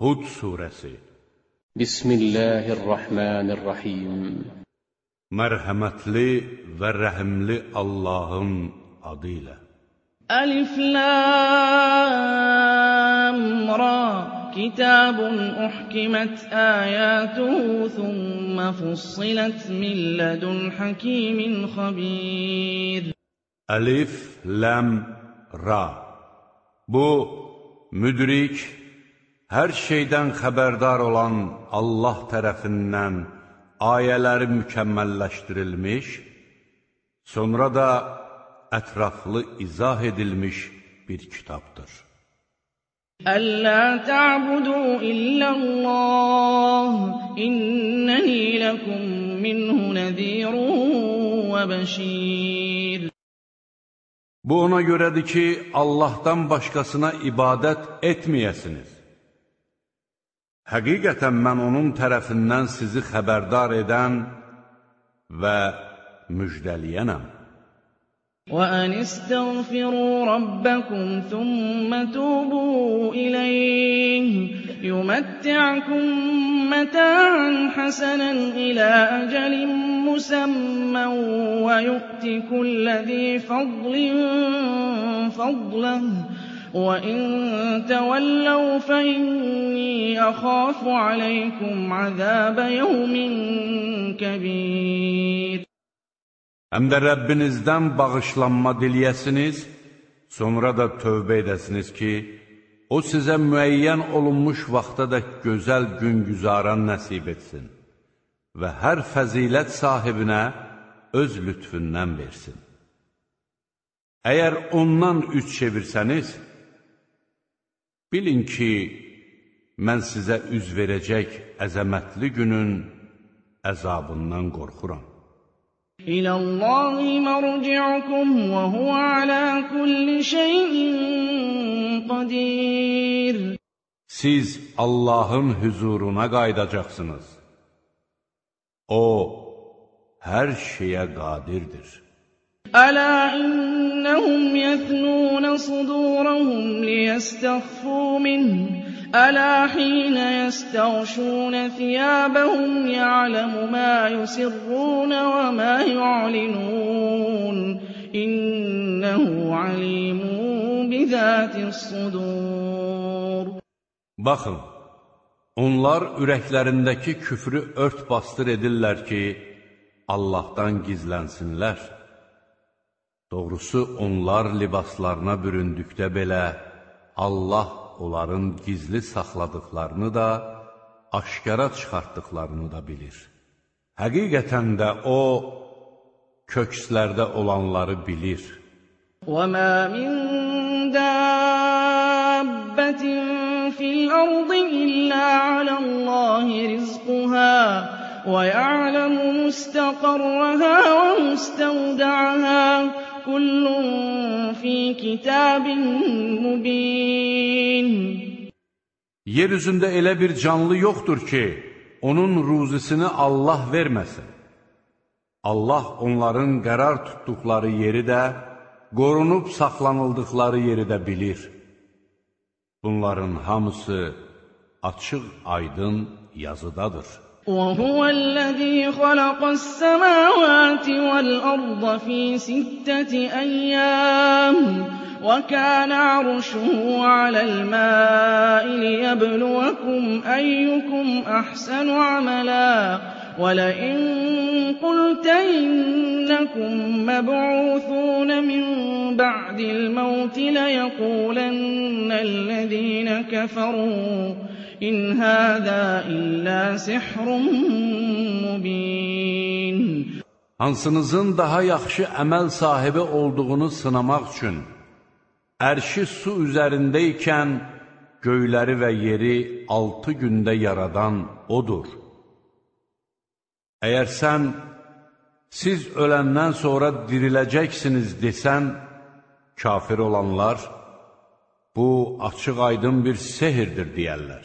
Hud surəsi Bismillahirrahmanirrahim Mərhəmətli və rəhimli Allahın adı ilə ألف لام را كتاب أحكمت آياته ثم فصلت من لدن حكيم خبير Əlif, Ləm, Ra Bu, müdrik, hər şeydən xəbərdar olan Allah tərəfindən ayələri mükəmməlləşdirilmiş, sonra da ətraflı izah edilmiş bir kitabdır. Əllə tə'budu illəlləh, innəni ləkum minhu nəzirun və bəşir. Bu ona görədir ki, Allahdan başqasına ibadət etməyəsiniz. Həqiqətən mən onun tərəfindən sizi xəbərdar edən və müjdəliyənəm. وأن استغفروا ربكم ثم توبوا إليه يمتعكم متاعا حسنا إلى أجل مسمى ويؤت كل ذي فضل فضله وإن تولوا فإني أخاف عليكم عذاب يوم كبير Həm də Rəbbinizdən bağışlanma diliyəsiniz, sonra da tövbə edəsiniz ki, O sizə müəyyən olunmuş vaxta da gözəl gün güzaran nəsib etsin və hər fəzilət sahibinə öz lütfündən versin. Əgər ondan üç çevirsəniz, Bilin ki, mən sizə üz verəcək əzəmətli günün əzabından qorxuram. İləllahi mərciukum və huvə alə kulli şeyin qadir. Siz Allahın hüzuruna qaydacaqsınız. O, hər şeyə qadirdir. ألا إنهم يثنون صدورهم ليستخفوا منه ألا حين يستغشون ثيابهم يعلم ما يسرون وما يعلنون إنه عليم بذات الصدور Baxın, onlar ürəklərindəki küfrü ört bastır edirlər ki, Allahdan gizlənsinlər. Doğrusu, onlar libaslarına büründükdə belə Allah onların gizli saxladıqlarını da, aşkara çıxartdıqlarını da bilir. Həqiqətən də O, kökslərdə olanları bilir. وَمَا مِن دَابَّةٍ فِي الْأَرْضِ إِلَّا عَلَى اللَّهِ رِزْقُهَا وَيَعْلَمُ مُسْتَقَرَّهَا وَمُسْتَوْدَعَهَا كُلٌّ فِي كِتَابٍ مُّبِينٍ Yer üzündə elə bir canlı yoxdur ki, onun ruzisini Allah verməsin. Allah onların qərar tutduqları yeri də, qorunub saxlanıldıqları yeri də bilir. Bunların hamısı açıq, aydın yazıdadır. وهو الذي خلق السماوات والأرض في ستة أيام وكان عرشه على الماء ليبلوكم أيكم أحسن عملا. ولئن قلت إنكم مبعوثون من بعد الموت ليقولن الذين كفروا. إن هذا إلا سحر مبين Hansınızın daha yaxşı əməl sahibi olduğunu sınamaq üçün ərşi su üzərindəykən göyləri və yeri altı gündə yaradan O'dur. Əgər sən, siz öləndən sonra diriləcəksiniz desən, kafir olanlar, bu açıq aydın bir sehirdir deyərlər.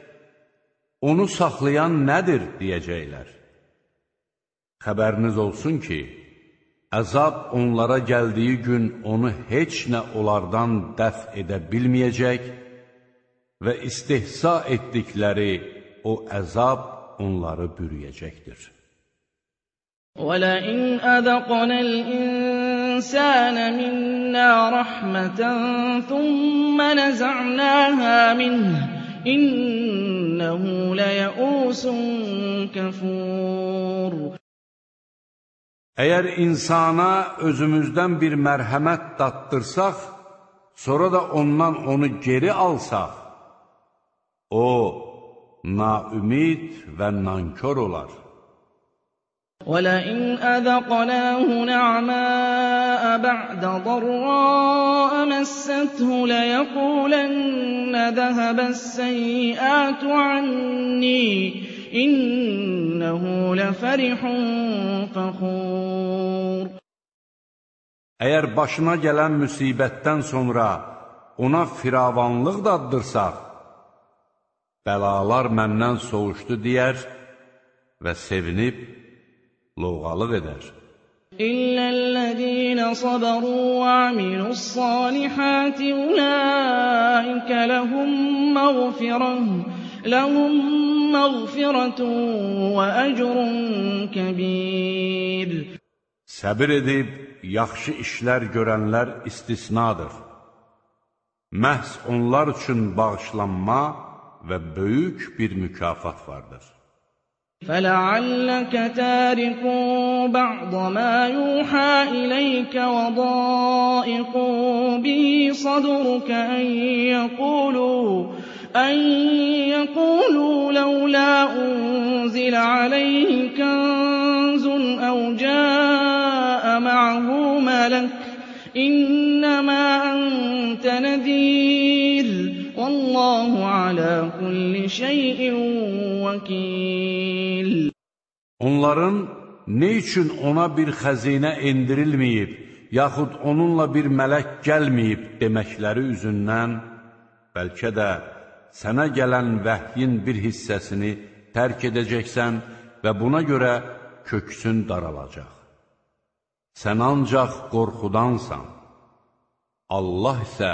onu saxlayan nədir deyəcəklər. Xəbəriniz olsun ki, əzab onlara gəldiyi gün onu heç nə onlardan dəf edə bilməyəcək və istihsa etdikləri o əzab onları bürüyəcəkdir. وَلَئِنْ أَذَقْنَا الْإِنسَانَ مِنَّا رَحْمَةً ثُمَّ نَزَعْنَاهَا مِنْهُ إِنَّهُ لَيَئُوسٌ كَفُورٌ Əgər insana özümüzdən bir mərhəmət datdırsaq, sonra da ondan onu geri alsaq, o, naümid və nankör olar. وَلَئِنْ أَذَقْنَاهُ نَعْمَاءَ بَعْدَ ضَرَّاءَ مَسَّتْهُ لَيَقُولَنَّ ذَهَبَ السَّيِّئَاتُ عَنِّي إِنَّهُ لَفَرِحٌ فَخُورٌ Əgər başına gələn müsibətdən sonra ona firavanlıq daddırsaq, bəlalar məndən soğuşdu deyər və sevinib lovğalıq edər. İllellezîne saberû və amilussâlihâti ulâike lehum mağfirən lehum mağfirətun və əcrun kəbir. Səbir edib yaxşı işlər görənlər istisnadır. Məhz onlar üçün bağışlanma və böyük bir mükafat vardır. فَلَعَلَّكَ تَارِكٌ بَعْضَ مَا يُوحَىٰ إِلَيْكَ وَضَائِقٌ بِهِ صَدْرُكَ أَن يَقُولُوا لَوْلَا أُنزِلَ عَلَيْهِ كَنزٌ أَوْ جَاءَ مَعَهُ مَلَكٌ ۚ إِنَّمَا أَنتَ نَذِيرٌ ۚ Vallahu ala kulli şeyin vekil. Onların ne üçün ona bir xəzinə endirilməyib, yaxud onunla bir mələk gəlməyib deməkləri üzündən, bəlkə də sənə gələn vəhyin bir hissəsini tərk edəcəksən və buna görə köksün daralacaq. Sən ancaq qorxudansan, Allah isə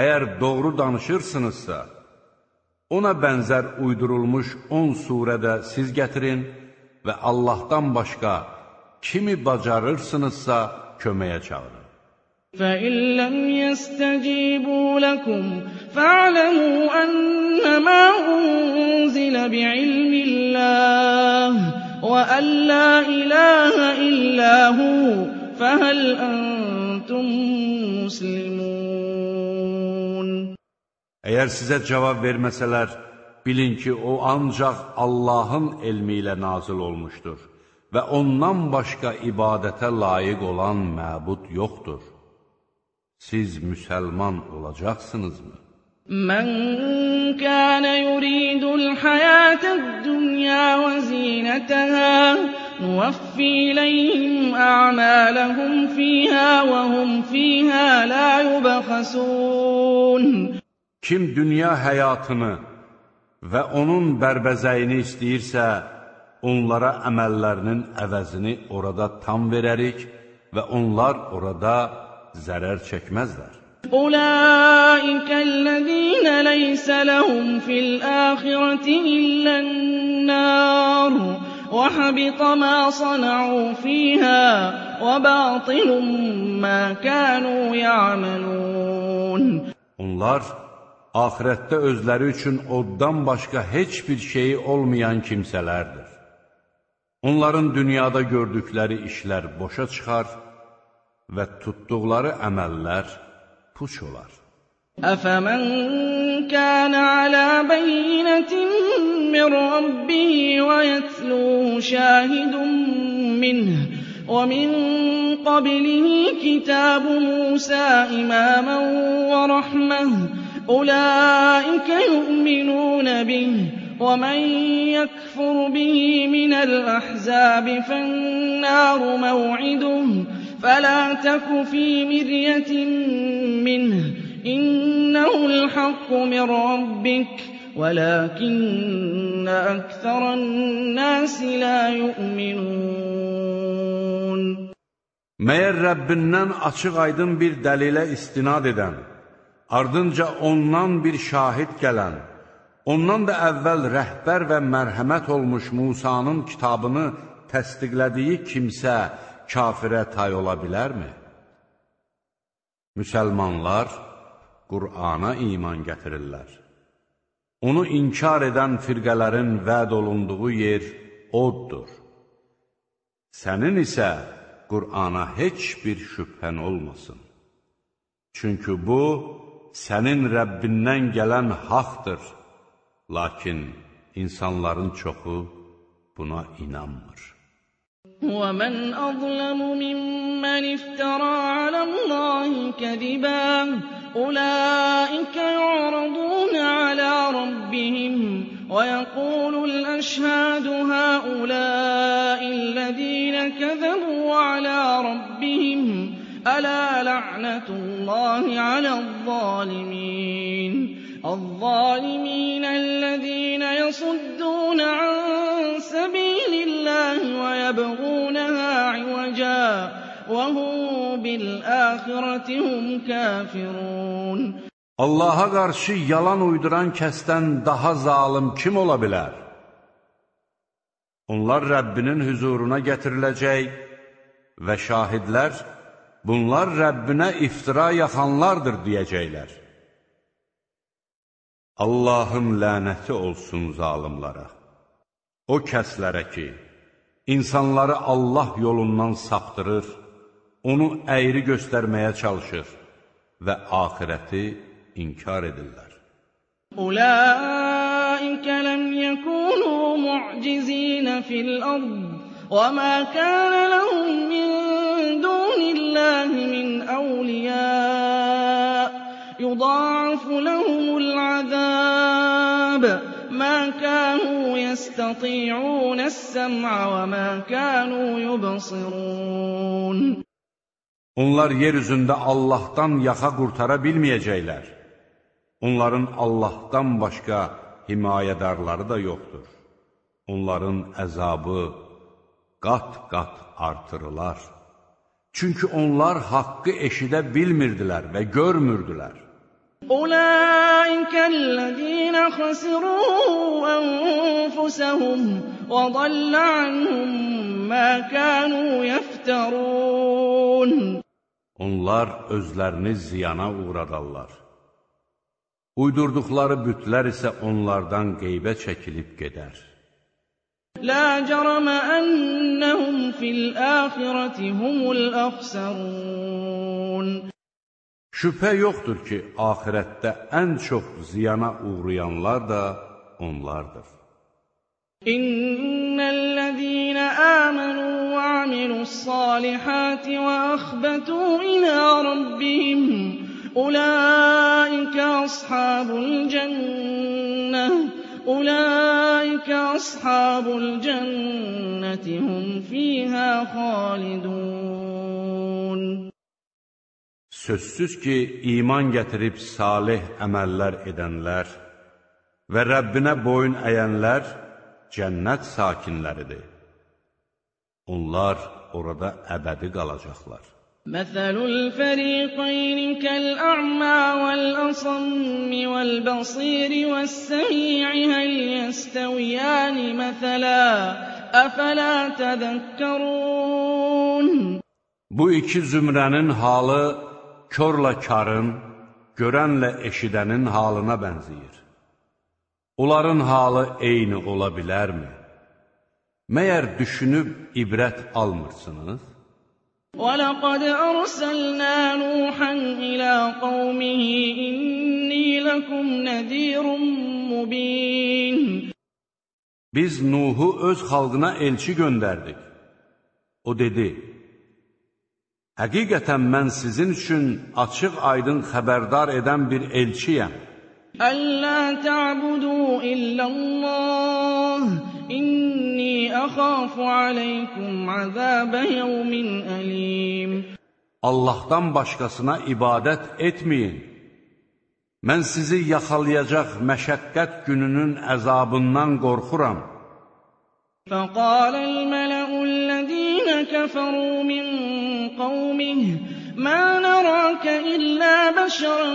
əgər doğru danışırsınızsa, ona bənzər uydurulmuş 10 surədə siz gətirin və Allahdan başqa kimi bacarırsınızsa köməyə çağırın. فَإِن لَّمْ يَسْتَجِيبُوا لَكُمْ فَاعْلَمُوا أَنَّمَا أُنزِلَ بِعِلْمِ اللَّهِ وَأَن لَّا إِلَٰهَ إِلَّا هُوَ فَهَلْ أَنتُم مُّسْلِمُونَ Əgər sizə cavab verməsələr, bilin ki, o ancaq Allahın elmi ilə nazil olmuşdur və ondan başqa ibadətə layiq olan məbud yoxdur. Siz müsəlman olacaqsınızmı? مَن كَانَ يُرِيدُ الْحَيَاةَ الدُّنْيَا وَزِينَتَهَا نُوَفِّي إِلَيْهِمْ أَعْمَالَهُمْ فِيهَا وَهُمْ فِيهَا لَا يُبْخَسُونَ Kim dünya həyatını və onun bərbəzəyini istəyirsə, onlara əməllərinin əvəzini orada tam verərik və onlar orada zərər çəkməzlər. Ulaikəl-ləzīnə leysə ləhum fil-əxirəti illən-nər və həbitə mə sanəu fīhə və batilun mə kənu yəməlun. Onlar axirətdə özləri üçün oddan başqa heç bir şeyi olmayan kimsələrdir. Onların dünyada gördükləri işlər boşa çıxar və tutduqları əməllər puç olar. أفمن كان على بينة من ربه ويتلوه شاهد منه ومن قبله كتاب موسى إماما ورحمة أولئك يؤمنون به ومن يكفر به من الأحزاب فالنار موعده فلا تك في مرية منه إنه الحق من ربك ولكن أكثر الناس لا يؤمنون. Məyər Rəbbindən açıq-aydın bir dəlilə istinad edən, ardınca ondan bir şahid gələn, ondan da əvvəl rəhbər və mərhəmət olmuş Musanın kitabını təsdiqlədiyi kimsə kafirə tay ola bilərmi? Müsəlmanlar Qur'ana iman gətirirlər. Onu inkar edən firqələrin vəd olunduğu yer oddur. Sənin isə Qur'ana heç bir şübhən olmasın. Çünki bu, sənin Rəbbindən gələn haqdır. Lakin insanların çoxu buna inanmır. وَمَنْ أَظْلَمُ مِمَّنِ افْتَرَىٰ عَلَى اللَّهِ كَذِبًا أُولَٰئِكَ يُعْرَضُونَ عَلَىٰ رَبِّهِمْ وَيَقُولُ الْأَشْهَادُ هَٰؤُلَاءِ الَّذِينَ كَذَبُوا عَلَىٰ رَبِّهِمْ ۚ أَلَا لَعْنَةُ اللَّهِ عَلَى الظَّالِمِينَ الظَّالِمِينَ الَّذِينَ يَصُدُّونَ عَن سَبِيلِ اللَّهِ وَيَبْغُونَهَا عِوَجًا وَهُم بِالْآخِرَةِ هُمْ كَافِرُونَ Allaha qarşı yalan uyduran kəsdən daha zalım kim ola bilər? Onlar Rəbbinin hüzuruna gətiriləcək və şahidlər, bunlar Rəbbinə iftira yaxanlardır, deyəcəklər. Allahın lənəti olsun zalimlara. O kəslərə ki, insanları Allah yolundan saptırır, onu əyri göstərməyə çalışır və axirəti inkar edirlər. Ulaikə ləm yəkunu mu'cizinə fil ard və mə kənə ləhum min دُونِ اللَّهِ مِنْ أَوْلِيَاءَ يُضَاعَفُ لَهُمُ الْعَذَابُ مَا كَانُوا يَسْتَطِيعُونَ السَّمْعَ وَمَا كَانُوا يُبْصِرُونَ Onlar yer üzündə Allahdan yaxa qurtara bilməyəcəklər. Onların Allahdan başqa himayədarları da yoxdur. Onların əzabı qat-qat artırılar. Çünki onlar haqqı eşidə bilmirdilər və görmürdülər. Ulaikəl-ləzînə xəsirû ənfusəhum və dəllə anhum mə kənu yəftərun. Onlar özlərini ziyana uğradarlar. Uydurduqları bütlər isə onlardan qeybə çəkilib gedər. لَا جَرَمَ أَنَّهُمْ فِي الْآخِرَةِ هُمُ الْأَخْسَرُونَ Şübhə yoxdur ki, axirətdə ən çox ziyana uğrayanlar da onlardır. إِنَّ الَّذِينَ آمَنُوا وَعَمِلُوا الصَّالِحَاتِ وَأَخْبَتُوا إِلَىٰ رَبِّهِمْ أُولَٰئِكَ أَصْحَابُ الْجَنَّةِ أُولَٰئِكَ أَصْحَابُ الْجَنَّةِ هُمْ فِيهَا خَالِدُونَ Sözsüz ki, iman gətirib salih əməllər edənlər və Rəbbinə boyun əyənlər cənnət sakinləridir. Onlar orada əbədi qalacaqlar. مَثَلُ الْفَرِيقَيْنِ كَالْأَعْمَىٰ وَالْأَصَمِّ وَالْبَصِيرِ وَالسَّمِيعِ هَلْ يَسْتَوِيَانِ مَثَلًا ۚ أَفَلَا تَذَكَّرُونَ Bu iki zümrənin halı körlə karın, görənlə eşidənin halına bənzəyir. Onların halı eyni ola bilərmi? Məyər düşünüb ibrət almırsınız? وَلَقَدْ أَرْسَلْنَا نُوحًا إِلَىٰ قَوْمِهِ إِنِّي لَكُمْ نَذِيرٌ مُّبِينٌ Biz Nuhu öz xalqına elçi göndərdik. O dedi, Həqiqətən mən sizin üçün açıq aydın xəbərdar edən bir elçiyəm. أَلَّا تَعْبُدُوا إِلَّا اللَّهَ إِنِّي أَخَافُ عَلَيْكُمْ عَذَابَ يَوْمٍ أَلِيمٍ Allahdan başqasına ibadət etməyin. Mən sizi yaxalayacaq məşəqqət gününün əzabından qorxuram. فَقَالَ الْمَلَأُ الَّذِينَ كَفَرُوا مِن قَوْمِهِ مَا نَرَاكَ إِلَّا بَشَرًا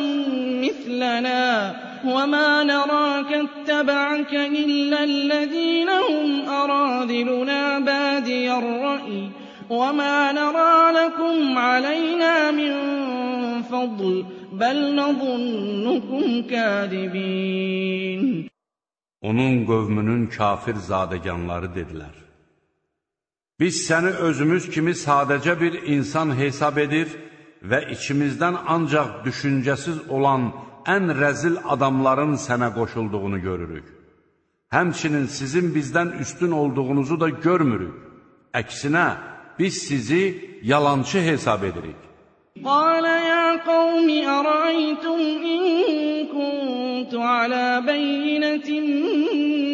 مِّثْلَنَا وَمَا نَرَاكَ اتَّبَعَكَ إِلَّا الَّذِينَ هُمْ أَرَاذِلُنَا بَادِيَ الرَّأْيِ وَمَا نَرَىٰ لَكُمْ عَلَيْنَا مِن فَضْلٍ بَلْ نَظُنُّكُمْ كَاذِبِينَ Onun qövmünün kafir zadəganları dedilər. Biz səni özümüz kimi sadəcə bir insan hesab edir və içimizdən ancaq düşüncəsiz olan ən rəzil adamların sənə qoşulduğunu görürük. Həmçinin sizin bizdən üstün olduğunuzu da görmürük. Əksinə, biz sizi yalancı hesab edirik. قَالَ يَا قَوْمِ أَرَأَيْتُمْ إِن كُنتُ عَلَىٰ بَيِّنَةٍ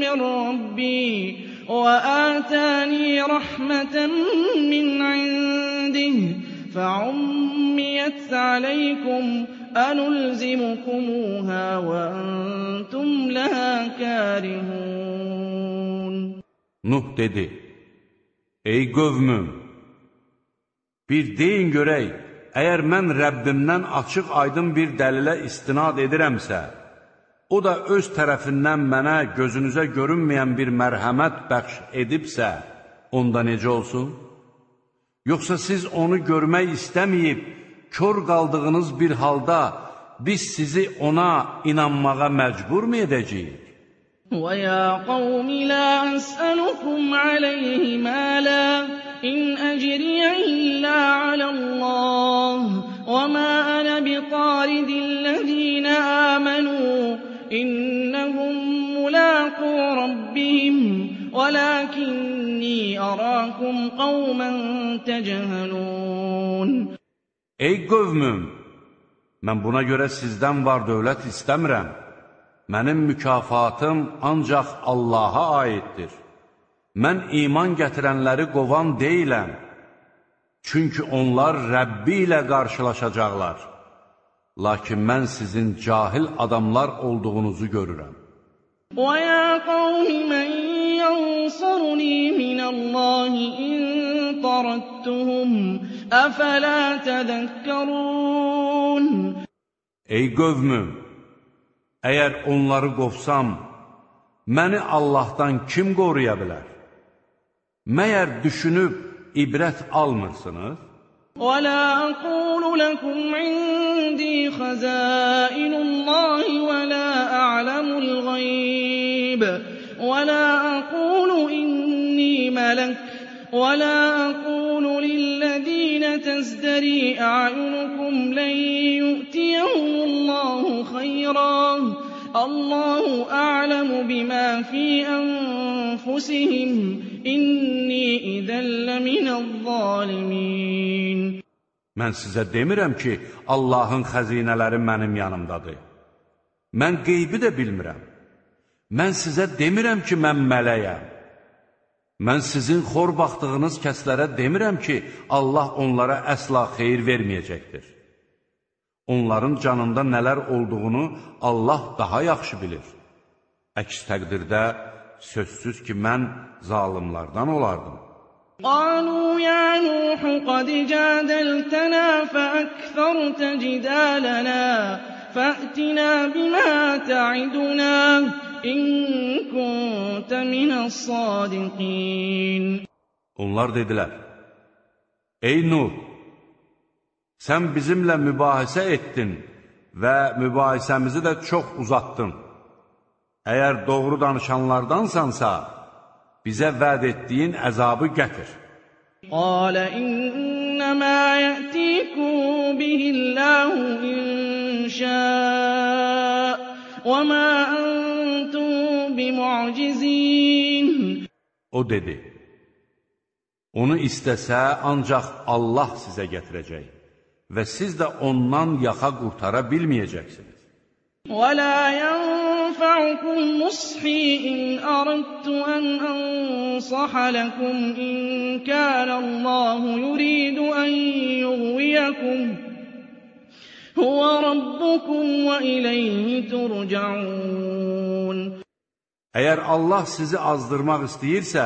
مِّن رَّبِّي وَآتَانِي رَحْمَةً مِّنْ عِندِهِ فَعُمِّيَتْ عَلَيْكُمْ أَنُلْزِمُكُمُوهَا وَأَنتُمْ لَهَا كَارِهُونَ Nuh dedi, Ey qövmüm, bir deyin görək, əgər mən Rəbbimdən açıq aydın bir dəlilə istinad edirəmsə, o da öz tərəfindən mənə gözünüzə görünməyən bir mərhəmət bəxş edibsə, onda necə olsun? Yoxsa siz onu görmək istəməyib, kör qaldığınız bir halda biz sizi ona inanmağa məcbur mu edəcəyik? وَيَا قَوْمِ لَا أَسْأَلُكُمْ عَلَيْهِ مَالًا إِنْ أَجْرِيَ إِلَّا عَلَى اللَّهِ وَمَا أَنَا بِطَارِدِ الَّذِينَ آمَنُوا إِنَّهُم مُّلَاقُو رَبِّهِمْ وَلَٰكِنِّي أَرَاكُمْ قَوْمًا تَجْهَلُونَ Ey qövmüm, mən buna görə sizdən var dövlət istəmirəm. Mənim mükafatım ancaq Allaha aiddir. Mən iman gətirənləri qovan deyiləm. Çünki onlar Rəbbi ilə qarşılaşacaqlar. Lakin mən sizin cahil adamlar olduğunuzu görürəm. وَيَا قَوْمِ مَن يَنصُرُنِي مِنَ اللَّهِ إِن طَرَدتُّهُمْ ۚ أَفَلَا تَذَكَّرُونَ Ey qövmüm, əgər onları qovsam, məni Allahdan kim qoruya bilər? Məyər düşünüb ibrət almırsınız? وَلَا أَقُولُ لَكُمْ عِندِي خَزَائِنُ اللَّهِ وَلَا أَعْلَمُ الْغَيْبَ وَلَا أَقُولُ إِنِّي مَلَكٌ وَلَا أَقُولُ لِلَّذِينَ تَزْدَرِي أَعْيُنُكُمْ لَن يُؤْتِيَهُمُ اللَّهُ خَيْرًا ۖ اللَّهُ أَعْلَمُ بِمَا فِي أَنفُسِهِمْ ۖ İnni idəllə minəz-zalimin Mən sizə demirəm ki, Allahın xəzinələri mənim yanımdadır. Mən qeybi də bilmirəm. Mən sizə demirəm ki, mən mələyəm. Mən sizin xor baxdığınız kəslərə demirəm ki, Allah onlara əsla xeyir verməyəcəkdir. Onların canında nələr olduğunu Allah daha yaxşı bilir. Əks təqdirdə sözsüz ki, mən zalimlardan olardım. قالوا يا نوح قد جادلتنا فأكثرت جدالنا فأتنا بما تعدنا إن كنت من الصادقين Onlar dedilər, Ey Nuh, sən bizimlə mübahisə etdin və mübahisəmizi də çox uzatdın. Əgər doğru danışanlardansansa, bizə vəd etdiyin əzabı gətir. Qalə innəmə yətikum bihilləhu inşəə və mə əntum bimu'cizin. O dedi, onu istəsə ancaq Allah sizə gətirəcək və siz də ondan yaxa qurtara bilməyəcəksiniz. ولا ينفعكم نصحي إن أردت أن أنصح لكم إن كان الله يريد أن يغويكم هو ربكم وإليه ترجعون Əgər Allah sizi azdırmaq istəyirsə,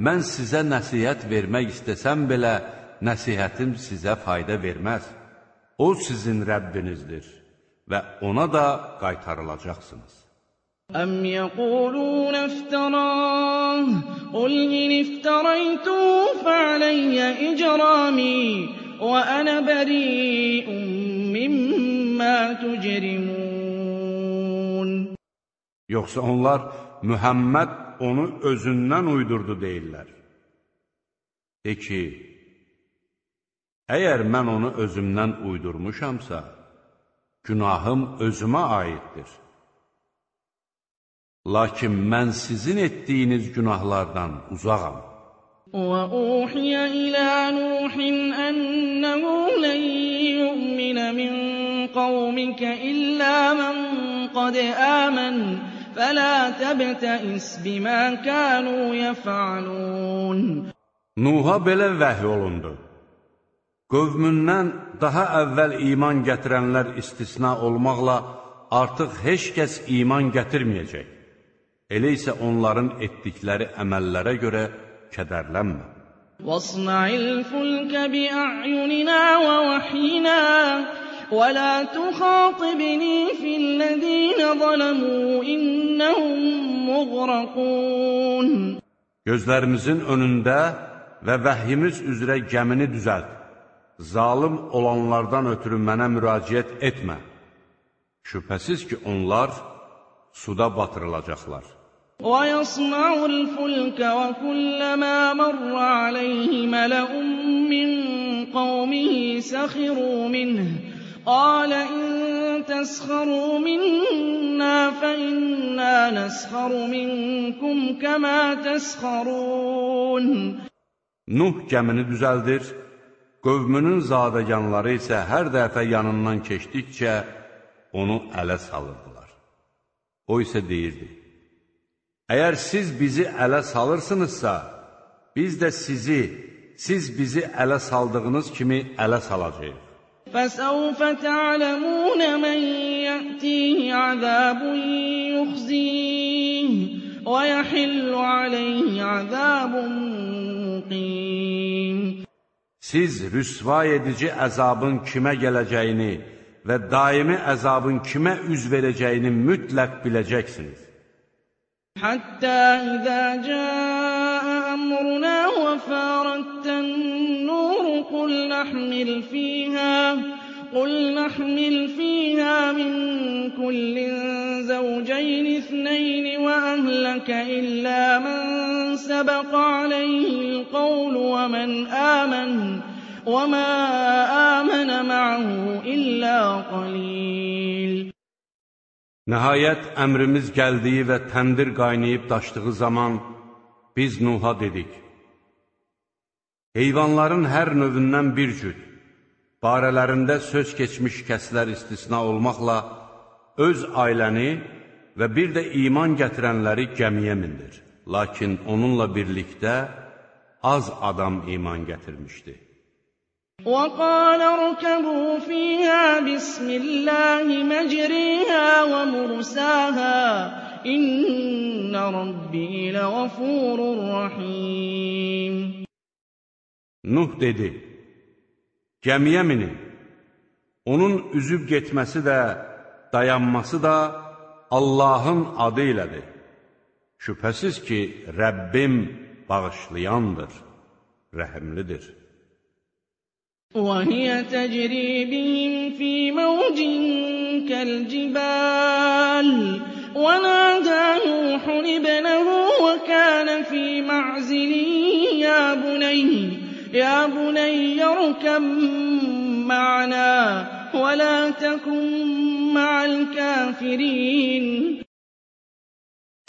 mən sizə nəsihət vermək istəsəm belə, nəsihətim sizə fayda verməz. O sizin Rəbbinizdir və ona da qaytarılacaqsınız. Əm yəqulun iftarah, qul in iftaraytu fəaləyyə icrami və ənə bəri'un mimmə tücrimun. Yoxsa onlar, Mühəmməd onu özündən uydurdu deyirlər. De ki, əgər mən onu özümdən uydurmuşamsa, günahım özümə aiddir. Lakin mən sizin etdiyiniz günahlardan uzağam. وأوحي إلى نوح أنه لن يؤمن من قومك إلا من قد آمن فلا تبتئس بما كانوا يفعلون Nuha belə vəhy olundu. Qövmündən daha əvvəl iman gətirənlər istisna olmaqla artıq heç kəs iman gətirməyəcək. Elə isə onların etdikləri əməllərə görə kədərlənmə. واصنع الفلك بأعيننا ووحينا ولا تخاطبني في الذين ظلموا إنهم مغرقون Gözlərimizin önündə və vəhyimiz üzrə gəmini düzəlt. Zalım olanlardan ötürü mənə müraciət etmə. Şübhəsiz ki, onlar suda batırılacaqlar. ويصنع الفلك وكلما مر عليه ملأ من قومه سخروا منه قال إن تسخروا منا فإنا نسخر منكم كما تسخرون Nuh gəmini düzəldir, qövmünün zadəganları isə hər dəfə yanından keçdikcə onu ələ salırdılar. O isə deyirdi, Əgər siz bizi ələ salırsınızsa, biz də sizi, siz bizi ələ saldığınız kimi ələ salacağıq. فسوف تعلمون من يأتيه عذاب يخزيه ويحل عليه عذاب مقيم Siz rüsva edici əzabın kimə gələcəyini və daimi əzabın kimə üz verəcəyini mütləq biləcəksiniz. حتى إذا جاء أمرنا وفارت النور قل نحمل فيها قل نحمل فيها من كل زوجين اثنين وأهلك إلا من سبق عليه القول ومن آمن وما آمن معه إلا قليل Nəhayət əmrimiz gəldiyi və təndir qaynayıb daşdığı zaman biz Nuha dedik. Heyvanların hər növündən bir cüt, barələrində söz keçmiş kəslər istisna olmaqla öz ailəni və bir də iman gətirənləri gəmiyə mindir. Lakin onunla birlikdə az adam iman gətirmişdi. وقال اركبوا فيها بسم الله مجريها ومرساها إن ربي لغفور رحيم Nuh dedi, gəmiyə minin. Onun üzüb getməsi də, dayanması da Allahın adı ilədir. Şübhəsiz ki, Rəbbim bağışlayandır, rəhimlidir. وهي تجري بهم في موج كالجبال ونادى نوح ابنه وكان في معزل يا بني يا بني اركب معنا ولا تكن مع الكافرين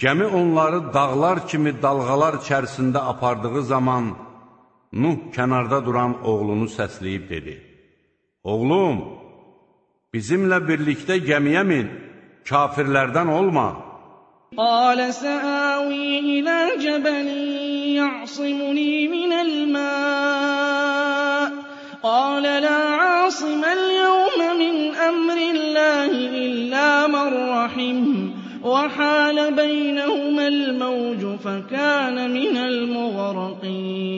Gəmi onları dağlar kimi dalğalar içərisində apardığı zaman Nuh kənarda duran oğlunu səsləyib dedi. Oğlum, bizimlə birlikdə gəmiyə min, kafirlərdən olma. قال سآوي إلى جبل يعصمني من الماء قال لا عاصم اليوم من أمر الله إلا من رحمه وحال بينهما الموج فكان من المغرقين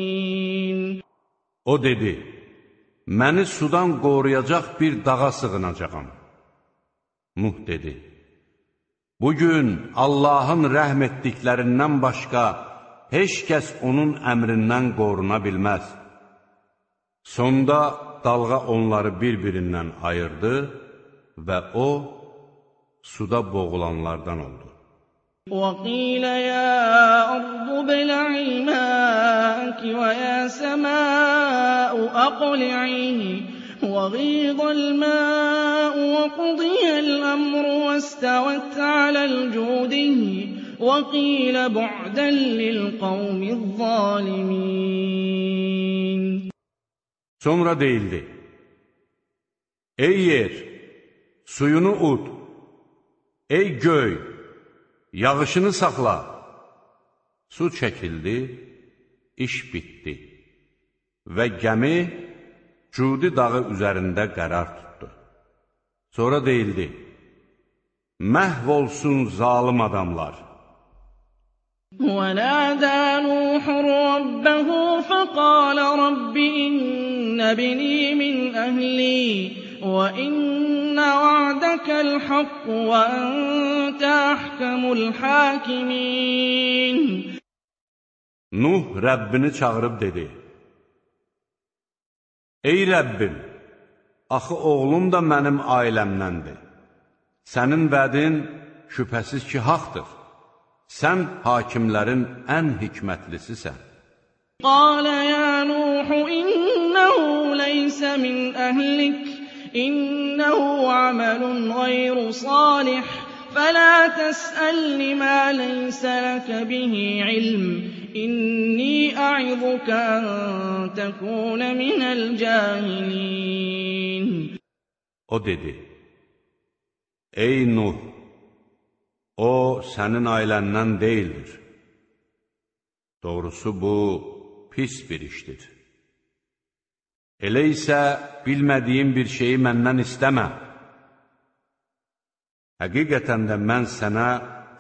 O dedi, məni sudan qoruyacaq bir dağa sığınacaqam. Nuh dedi, bugün Allahın rəhm etdiklərindən başqa heç kəs onun əmrindən qoruna bilməz. Sonda dalğa onları bir-birindən ayırdı və o, suda boğulanlardan oldu. وقيل يا أرض ابلعي ماءك ويا سماء أقلعي وغيض الماء وقضي الأمر واستوت على الجود وقيل بعدا للقوم الظالمين Sonra deyildi, Ey yer, suyunu ud, Ey göy, yağışını saxla. Su çəkildi, iş bitdi və gəmi Cudi dağı üzərində qərar tutdu. Sonra deyildi, məhv olsun zalim adamlar. ونادى نوح ربه فقال رب إن ابني من أهلي وَإِنَّ وَعْدَكَ الْحَقُّ وَأَنتَ أَحْكَمُ الْحَاكِمِينَ Nuh Rəbbini çağırıb dedi, Ey Rəbbim, axı oğlum da mənim ailəmdəndir. Sənin vədin şübhəsiz ki, haqdır. Sən hakimlərin ən hikmətlisisən. Qalə ya Nuh, innəhu leysə min əhlik. إنه عمل غير صالح فلا تسأل ما ليس لك به علم إني أعظك أن تكون من الجاهلين O dedi, Ey Nuh, o sənin ailəndən deyildir. Doğrusu bu pis bir işdir. Elə isə bilmədiyin bir şeyi məndən istəmə. Həqiqətən də mən sənə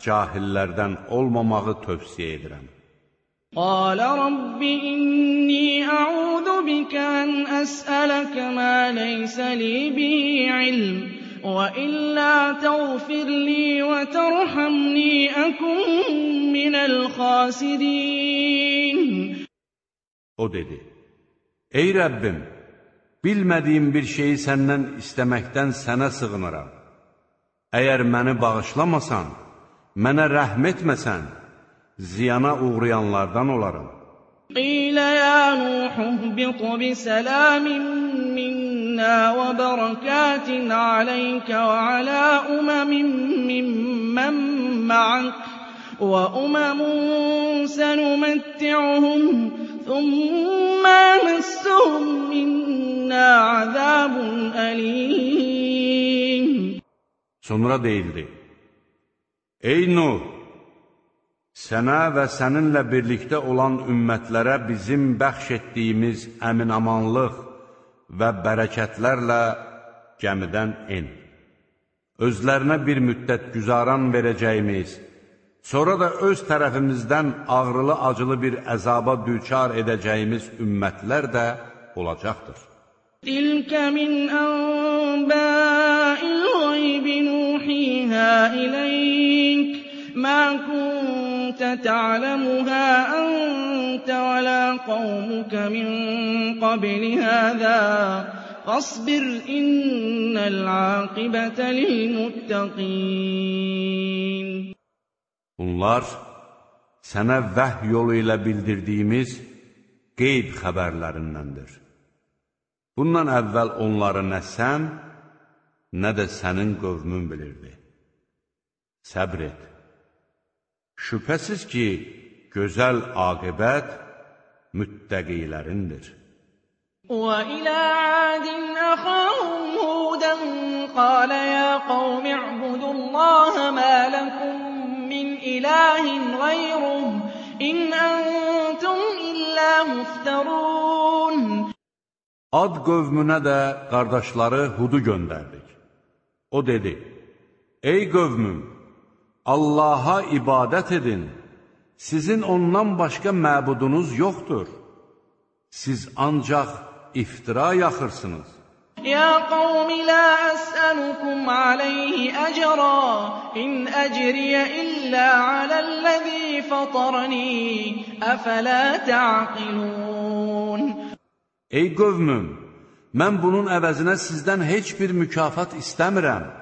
cahillərdən olmamağı tövsiyə edirəm. قال رب إني أعوذ بك أن أسألك ما ليس لي به علم وإلا تغفر لي وترحمني أكن من الخاسرين O dedi, Ey Rəbbim, bilmədiyim bir şeyi səndən istəməkdən sənə sığınıram. Əgər məni bağışlamasan, mənə rəhm etməsən, ziyana uğrayanlardan olaram. Qilə ya Nuh, bit bisalamin minna və aləykə və alə uməmin mimmən ma'ak və uməmun sənuməttə'uhum ثم مسهم منا عذاب أليم Sonra deyildi, Ey Nuh, sənə və səninlə birlikdə olan ümmətlərə bizim bəxş etdiyimiz əminamanlıq və bərəkətlərlə gəmidən in. Özlərinə bir müddət güzaran verəcəyimiz, Sonra da öz tərəfimizdən ağrılı-acılı bir əzaba düçar edəcəyimiz ümmətlər də olacaqdır. Tilkə min ənba'il gaybi nuhihə iləyk, mə kuntə ta'ləmuhə əntə və lə قومك من قبل هذا فاصبر إن العاقبة للمتقين Bunlar sənə vəhy yolu ilə bildirdiyimiz qeyb xəbərlərindəndir. Bundan əvvəl onları nə sən, nə də sənin qövmün bilirdi. Səbr et. Şübhəsiz ki, gözəl aqibət müttəqilərindir. وإلى عاد أخاهم هودا قال يا قوم اعبدوا الله ما لكم من إله غيره إن أنتم إلا مفترون Ad qövmünə də qardaşları Hudu göndərdik. O dedi, Ey qövmüm, Allaha ibadət edin, sizin ondan başqa məbudunuz yoxdur. Siz ancaq iftira yaxırsınız. Ya qawmi la əsəlukum aleyhi əcra, in əcriyə illə aləl-ləzi fatarani, əfələ təqilun. Ey qövmüm, mən bunun əvəzinə sizdən heç bir mükafat istəmirəm.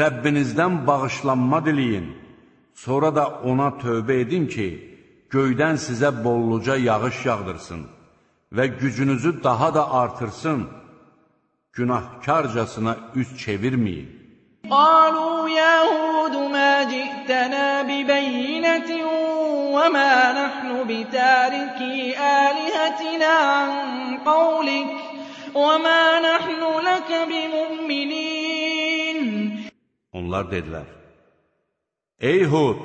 Rəbbinizdən bağışlanma diləyin. Sonra da ona tövbə edin ki, göydən sizə bolluca yağış yağdırsın və gücünüzü daha da artırsın. Günahkarcasına üz çevirməyin. قالوا يا هود ما جئتنا ببينة وما نحن بتاركي آلهتنا عن قولك وما نحن لك بمؤمنين Onlar dedilər, Ey Hud,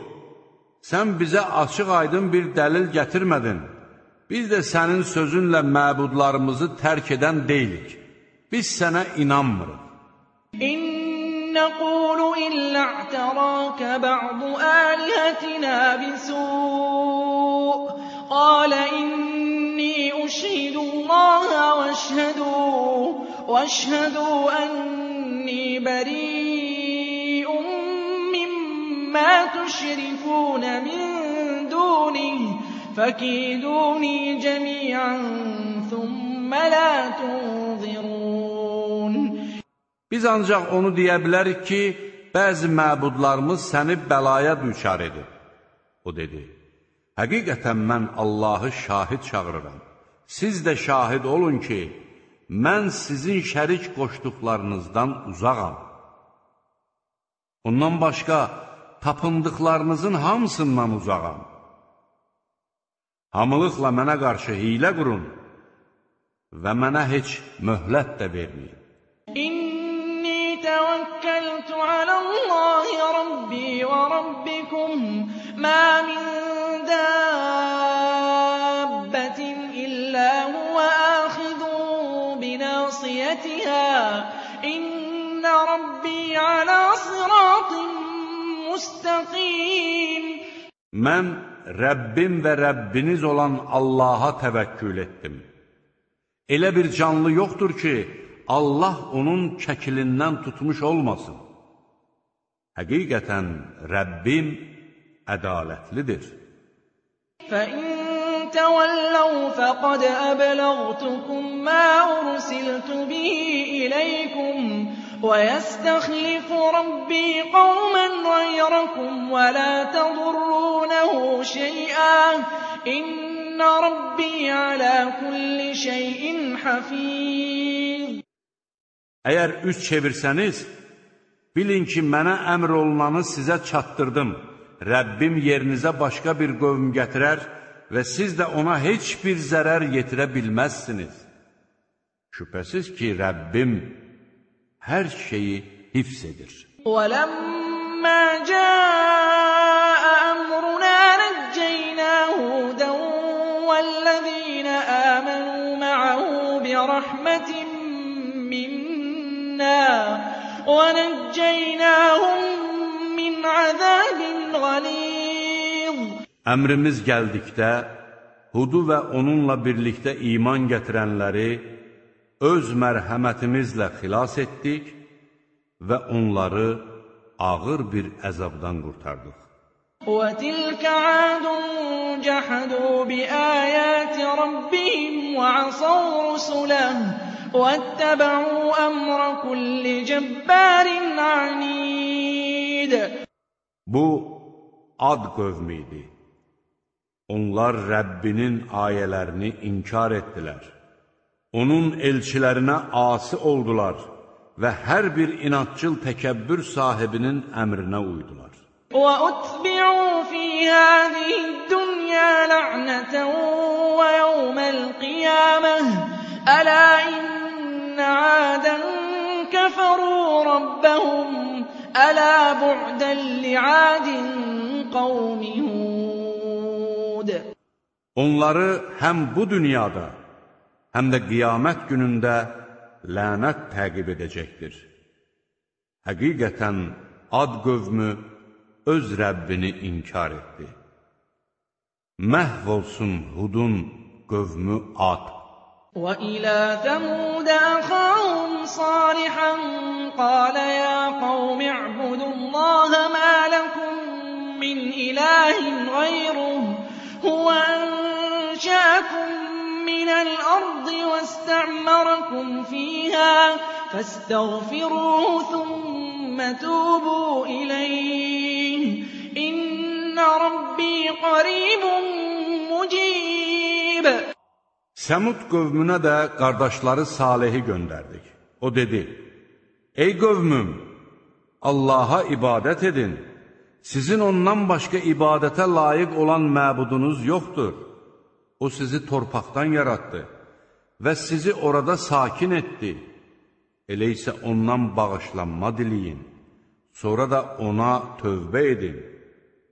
sən bizə açıq-aydın bir dəlil gətirmədin. Biz də sənin sözünlə məbudlarımızı tərk edən deyilik. Biz sənə inanmırıq. إن نقول إلا اعتراك بعض آلهتنا بسوء قال إني أشهد الله واشهدوا واشهدوا أني بريء مما تشركون من دونه فكيدوني جميعا ثم لا تنظرون Biz ancaq onu deyə bilərik ki, bəzi məbudlarımız səni bəlaya düçar edib. O dedi, həqiqətən mən Allahı şahid çağırıram. Siz də şahid olun ki, mən sizin şərik qoşduqlarınızdan uzağam. Ondan başqa tapındıqlarınızın hamısından uzağam. Hamılıqla mənə qarşı hiylə qurun və mənə heç möhlət də verməyin. إني توكلت على الله ربي وربكم ما من دابة إلا هو آخذ بناصيتها إن ربي على صراط مستقيم Mən Rəbbim və Rəbbiniz olan Allaha təvəkkül etdim. Elə bir canlı yoxdur ki, Allah onun çəkilindən tutmuş olmasın. Həqiqətən Rəbbim ədalətlidir. فإن تولوا فقد أبلغتكم ما أرسلت به إليكم ويستخلف ربي قوما غيركم ولا تضرونه شيئا إن ربي على كل شيء حفيظ Əgər üz çevirsəniz, bilin ki, mənə əmr olunanı sizə çatdırdım. Rəbbim yerinizə başqa bir qövm gətirər və siz də ona heç bir zərər yetirə bilməzsiniz. Şübhəsiz ki, Rəbbim hər şeyi hifz edir. ولما جاء أمرنا نجينا هودا والذين رَحْمَةٍ مِّنَّا وَنَجَّيْنَاهُم مِّنْ عَذَابٍ غَلِيظٍ Əmrimiz gəldikdə, Hudu və onunla birlikdə iman gətirənləri öz mərhəmətimizlə xilas etdik və onları ağır bir əzabdan qurtardıq. وَتِلْكَ عَادٌ جَحَدُوا بِآيَاتِ رَبِّهِمْ وَعَصَوْا رُسُلَهُ وَاتَّبَعُوا أَمْرَ كُلِّ جَبَّارٍ عَنِيدٍ Bu, Ad qövmü idi. Onlar Rəbbinin ayələrini inkar etdilər. Onun elçilərinə asi oldular və hər bir inatçıl təkəbbür sahibinin əmrinə uydular. وَأُتْبِعُوا فِي هَٰذِهِ الدُّنْيَا لَعْنَةً وَيَوْمَ الْقِيَامَةِ ۗ أَلَا إِنَّ عَادًا كَفَرُوا رَبَّهُمْ ۗ أَلَا بُعْدًا لِّعَادٍ قَوْمِ هُودٍ Onları həm bu dünyada, həm də qiyamət günündə lənət təqib edəcəkdir. Həqiqətən ad qövmü öz Rəbbini inkar etdi. Məhv olsun Hudun qövmü ad. وَإِلَىٰ ثَمُودَ أَخَاهُمْ صَالِحًا قَالَ يَا قَوْمِ اعْبُدُوا اللَّهَ مَا لَكُم مِّنْ إِلَٰهٍ غَيْرُهُ هُوَ أَنشَأَكُم مِّنَ الْأَرْضِ وَاسْتَعْمَرَكُمْ فِيهَا فَاسْتَغْفِرُوهُ ثُمَّ تُوبُوا إِلَيْهِ ۚ إِنَّ رَبِّي قَرِيبٌ مُّجِيبٌ Səmud qövmünə də qardaşları Salehi göndərdik. O dedi, Ey qövmüm, Allaha ibadət edin. Sizin ondan başqa ibadətə layiq olan məbudunuz yoxdur. O sizi torpaqdan yarattı və sizi orada sakin etdi. Elə isə ondan bağışlanma diliyin. Sonra da ona tövbə edin.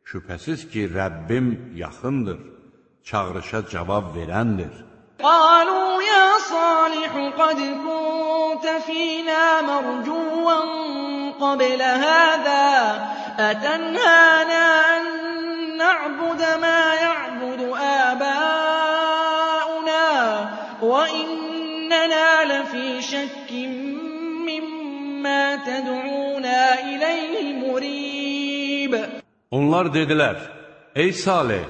Şübhəsiz ki, Rəbbim yaxındır, çağrışa cavab verəndir. Qalu ya Salih, qad kunta fina marjuvan qabla hada, ətanhana an na'buda ma ya'budu əbəna وَإِنَّنَا لَفِي شَكٍّ مِّمَّا تَدْعُونَا إِلَيْهِ مُرِيبٍ Onlar dedilər, Ey Salih,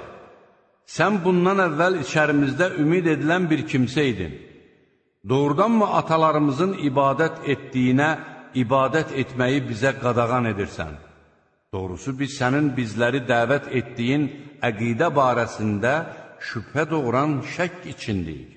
sən bundan əvvəl içərimizdə ümid edilən bir kimsə idin. Doğrudanmı atalarımızın ibadət etdiyinə ibadət etməyi bizə qadağan edirsən? Doğrusu biz sənin bizləri dəvət etdiyin əqidə barəsində şübhə doğuran şək içindəyik.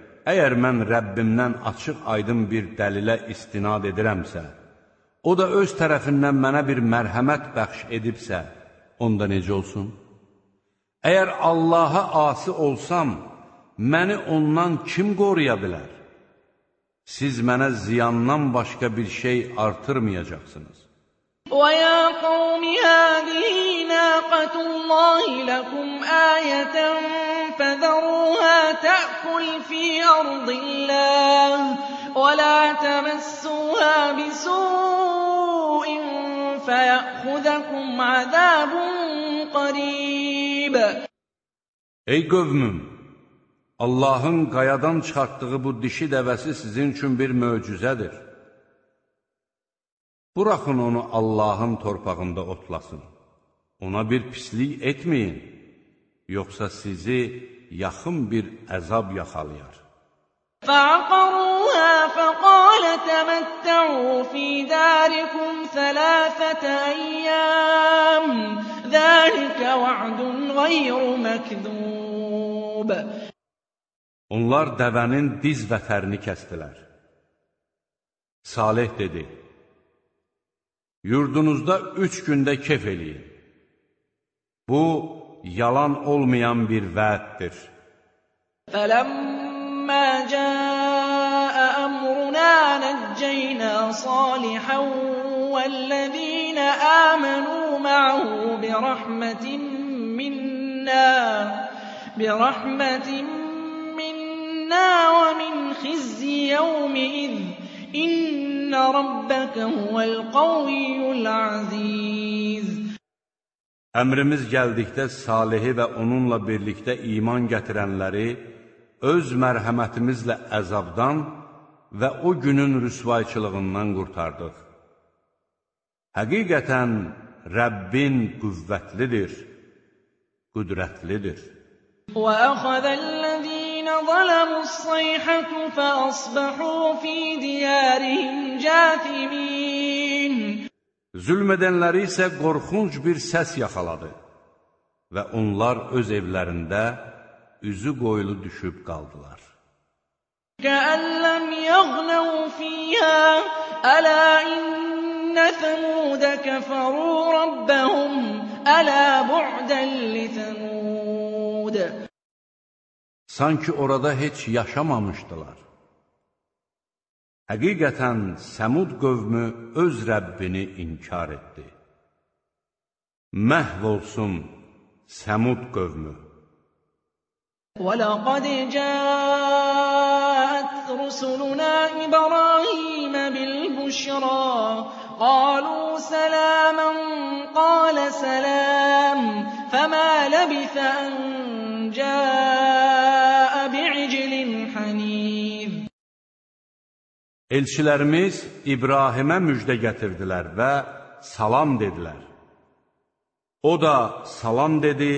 əgər mən Rəbbimdən açıq aydın bir dəlilə istinad edirəmsə, o da öz tərəfindən mənə bir mərhəmət bəxş edibsə, onda necə olsun? Əgər Allaha asi olsam, məni ondan kim qoruya bilər? Siz mənə ziyandan başqa bir şey artırmayacaqsınız. وَيَا قَوْمِ هَٰذِهِ نَاقَةُ اللَّهِ لَكُمْ آيَةً فَذَرُوهَا تَأْكُلْ فِي أَرْضِ اللَّهِ وَلَا تَمَسُّوهَا بِسُوءٍ فَيَأْخُذَكُمْ عَذَابٌ قَرِيبٌ Ey qövmüm! Allahın qayadan çıxartdığı bu dişi dəvəsi sizin üçün bir möcüzədir. Buraxın onu Allahın torpağında otlasın. Ona bir pislik etməyin, yoxsa sizi yaxın bir əzab yaxalayar. فَعَقَرُوهَا فَقَالَ تَمَتَّعُوا فِي دَارِكُمْ ثَلَاثَةَ أَيَّامٍ ۖ ذَٰلِكَ وَعْدٌ غَيْرُ مَكْذُوبٍ ۚ Onlar dəvənin diz vətərini kəstilər. Salih dedi, Yurdunuzda üç gündə kef eləyin. Bu, yalan olmayan bir vəddir. فَلَمَّا جَاءَ أَمْرُنَا نَجَّيْنَا صَالِحًا وَالَّذِينَ آمَنُوا مَعَهُ بِرَحْمَةٍ مِّنَّا بِرَحْمَةٍ مِّنَّا وَمِنْ خِزْيِ يَوْمِئِذٍ إِنَّ رَبَّكَ هُوَ الْقَوِيُّ الْعَزِيزُ Əmrimiz gəldikdə Salihi və onunla birlikdə iman gətirənləri öz mərhəmətimizlə əzabdan və o günün rüsvayçılığından qurtardıq. Həqiqətən Rəbbin qüvvətlidir, qüdrətlidir. وَأَخَذَ الَّذِينَ ظَلَمُوا الصَّيْحَةُ فَأَصْبَحُوا فِي دِيَارِهِمْ جَاثِمِينَ Zülm edənləri isə qorxunc bir səs yaxaladı və onlar öz evlərində üzü qoyulu düşüb qaldılar. Kəəlləm yəğnəv fiyhə, ələ innə thəmudə kəfəru rabbəhum, ələ bu'dən li thəmud. Sanki orada heç yaşamamışdılar. Həqiqətən Səmud qövmü öz Rəbbini inkar etdi. Məhv olsun Səmud qövmü. وَلَقَدْ جَاءَتْ رُسُلُنَا إِبْرَاهِيمَ بِالْبُشْرَىٰ قَالُوا سَلَامًا قَالَ سَلَامٌ فَمَا لَبِثَ أَن جَاءَ Elçilərimiz İbrahimə müjdə gətirdilər və salam dedilər. O da salam dedi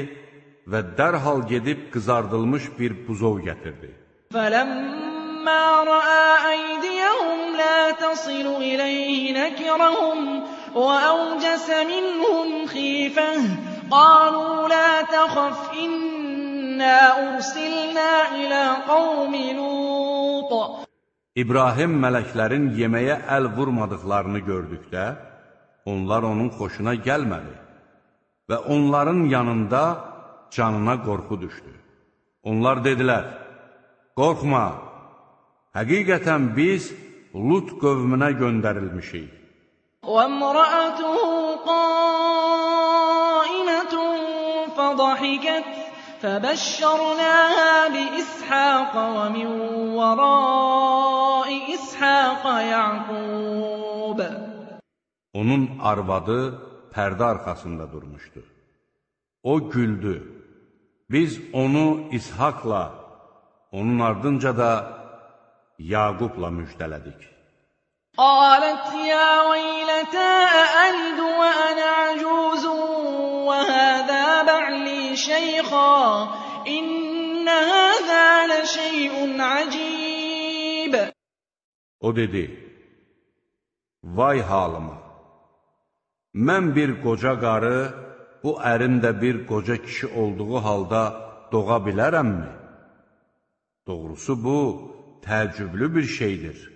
və dərhal gedib qızardılmış bir buzov gətirdi. Fələmmə rəə əydiyəhum lə təsilu iləyhi nəkirəhum və əvcəsə minhum xifəh qalu lə təxaf innə ürsilnə ilə qavmi lutə İbrahim mələklərin yeməyə əl vurmadıqlarını gördükdə, onlar onun xoşuna gəlmədi və onların yanında canına qorxu düşdü. Onlar dedilər, qorxma, həqiqətən biz Lut qövmünə göndərilmişik. وَامْرَأَتُهُ قَائِمَةٌ فَضَحِكَتْ فَبَشَّرْنَاهَا بِإِسْحَاقَ وَمِن وَرَاءِ إِسْحَاقَ يَعْقُوبَ Onun arvadı pərdə arxasında durmuşdu. O güldü. Biz onu İshakla, onun ardınca da Yaqubla müjdələdik. قالت يا ويلتى أألد وأنا عجوز وهذا بعلي شيخا إن هذا لشيء عجيب O dedi, Vay halıma! Mən bir qoca qarı, bu ərim də bir qoca kişi olduğu halda doğa bilərəmmi? Doğrusu bu, təəccüblü bir şeydir.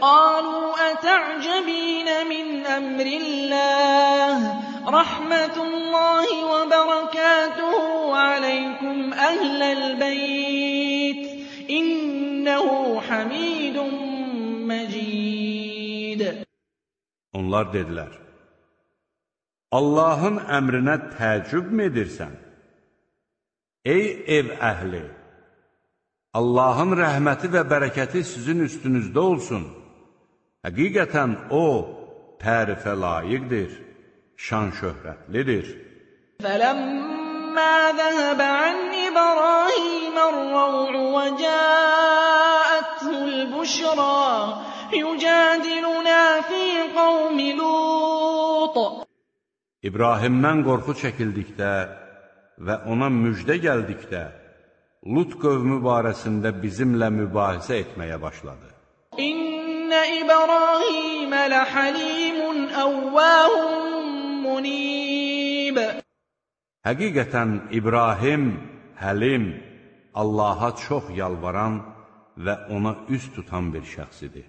قالوا أتعجبين من أمر الله رحمة الله وبركاته عليكم أهل البيت إنه حميد مجيد Onlar dedilər, Allahın əmrinə təəccübmü edirsən? Ey ev əhli! Allahın rəhməti və bərəkəti sizin üstünüzdə olsun. Həqiqətən o, tərifə layiqdir, şan-şöhrətlidir. Fələmmə zəhəbə ən İbrahimə rəv'u və cəəətul büşra yücədilunə fī qavmi lut. İbrahimdən qorxu çəkildikdə və ona müjdə gəldikdə, Lut qövmü barəsində bizimlə mübahisə etməyə başladı. إن إبراهيم لحليم أواه منيب Həqiqətən İbrahim, Həlim, Allaha çox yalvaran və ona üz tutan bir şəxs idi.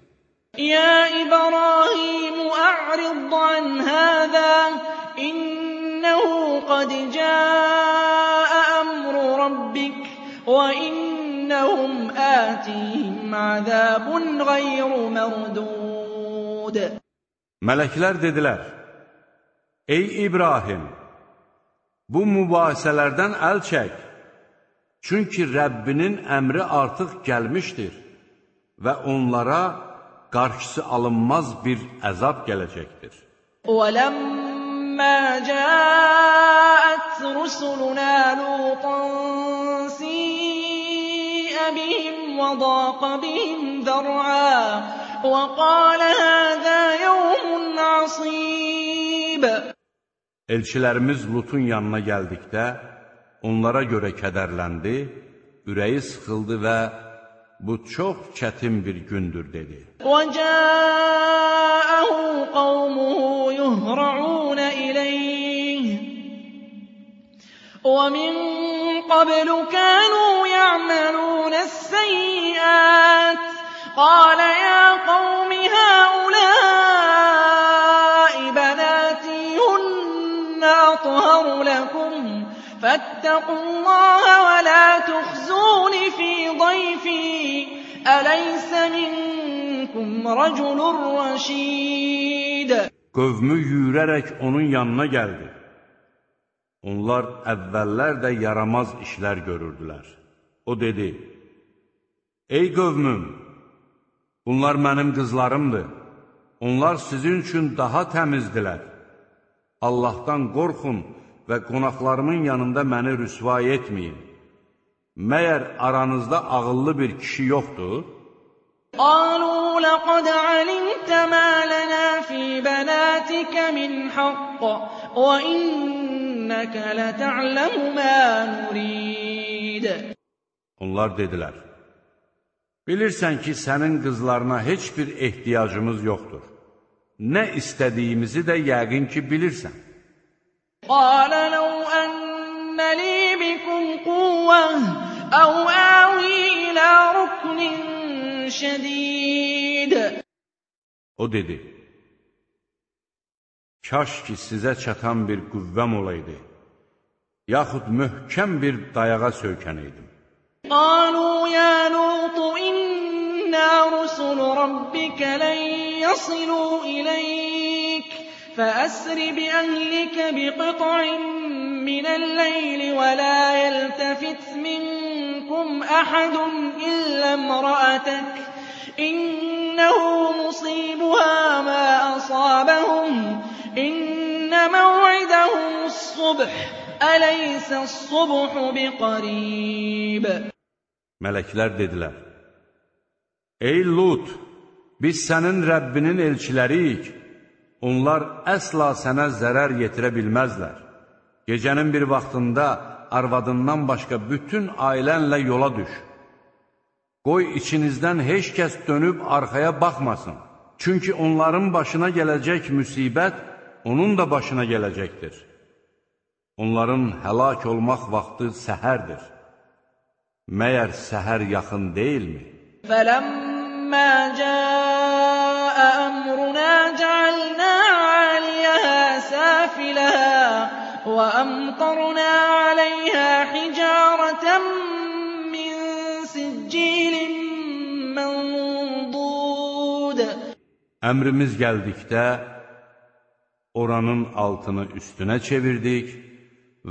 يَا إِبْرَاهِيمُ أَعْرِضْ عَنْ هَٰذَا ۖ إِنَّهُ قَدْ جَاءَ أَمْرُ رَبِّكَ وَإِنَّهُمْ آتِيهِمْ عَذَابٌ غَيْرُ مَرْدُودٍ Mələklər dedilər, Ey İbrahim, bu mübahisələrdən əl çək, çünki Rəbbinin əmri artıq gəlmişdir və onlara qarşısı alınmaz bir əzab gələcəkdir. وَلَمَّا جَاءَتْ رُسُلُنَا لُوطًا سِيءَ بِهِمْ وَضَاقَ بِهِمْ ذَرْعًا وَقَالَ هَٰذَا يَوْمٌ عَصِيبٌ Elçilərimiz Lutun yanına gəldikdə, onlara görə kədərləndi, ürəyi sıxıldı və bu çox çətin bir gündür, dedi. وَجَاءَهُ قَوْمُهُ يُهْرَعُونَ إِلَيْهِ وَمِن قَبْلُ كَانُوا يَعْمَلُونَ السَّيِّئَاتِ. قَالَ يَا قَوْمِ هَٰؤُلَاءِ بَنَاتِي هُنَّ أَطْهَرُ لَكُمْ. فَاتَّقُوا اللَّهَ وَلَا تُخْزُونِ فِي ضَيْفِي. أَلَيْسَ مِنكُمْ رَجُلٌ رَّشِيدٌ؟ Onun yanına gəldi. Onlar əvvəllər də yaramaz işlər görürdülər. O dedi, Ey qövmüm, bunlar mənim qızlarımdır. Onlar sizin üçün daha təmizdilər. Allahdan qorxun və qonaqlarımın yanında məni rüsvay etməyin. Məyər aranızda ağıllı bir kişi yoxdur? قَالُوا لَقَدْ عَلِمْتَ مَا لَنَا فِي بَنَاتِكَ مِنْ حَقٍّ وَإِنَّكَ لَتَعْلَمُ مَا نُرِيدُ Onlar dedilər, Bilirsən ki, sənin qızlarına heç bir ehtiyacımız yoxdur. Nə istədiyimizi də yəqin ki, bilirsən. قَالَ لَوْ أَنَّ لِي بِكُمْ قُوَّةً أَوْ آوِي إِلَىٰ رُكْنٍ شَدِيدٍ O dedi, kaş ki sizə çatan bir qüvvəm olaydı, yaxud möhkəm bir dayağa sövkən söykənəydim. Qalu ya Lutu inna rusul rabbikə lən yasilu iləyik, fəəsri bi əhlikə bi qıt'in minəl ləyli və la yəltəfit minkum əhədun illə mraətək, İnnehu مصيبها ma asabahum. إِنَّ مَوْعِدَهُمُ الصُّبْحُ ۚ أَلَيْسَ الصُّبْحُ بِقَرِيبٍ Mələklər dedilər, Ey Lut, biz sənin Rəbbinin elçiləriyik, onlar əsla sənə zərər yetirə bilməzlər. Gecənin bir vaxtında arvadından başqa bütün ailənlə yola düş. Qoy içinizdən heç kəs dönüb arxaya baxmasın. Çünki onların başına gələcək müsibət onun da başına gələcəkdir. Onların həlak olmaq vaxtı səhərdir. Məyər səhər yaxın deyilmi? Fələmmə cəəə əmruna cəalnə aliyəhə səfiləhə və əmqarna aleyhə hicarətən min siccilin məndud. Əmrimiz gəldikdə, oranın altını üstünə çevirdik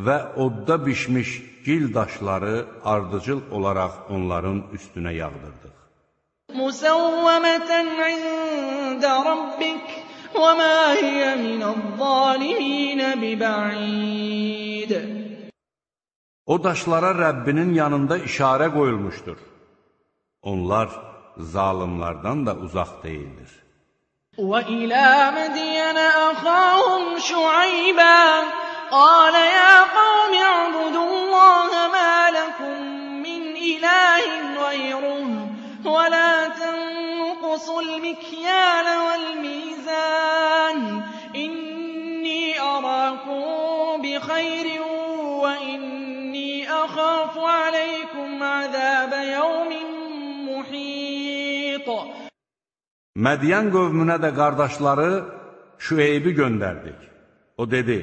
və odda bişmiş gil daşları ardıcıl olaraq onların üstünə yağdırdıq. Musawwamatan inda rabbik və ma hiya minəz-zalimin biba'id. O daşlara Rəbbinin yanında işarə qoyulmuşdur. Onlar zalımlardan da uzaq deyildir. Və ilə Mədinə مَدْيَنَ أَخَاهُمْ شُعَيْبًا قَالَ يَا قَوْمِ اعْبُدُوا اللَّهَ مَا لَكُم مِّنْ إِلَٰهٍ غَيْرُهُ وَلَا تَنقُصُوا الْمِكْيَالَ وَالْمِيزَانَ ۚ إِنِّي أَرَاكُم بِخَيْرٍ وَإِنِّي أَخَافُ عَلَيْكُمْ عَذَابَ يَوْمٍ مُّحِيطٍ Mədiyən qövmünə də qardaşları Şüeybi göndərdik. O dedi,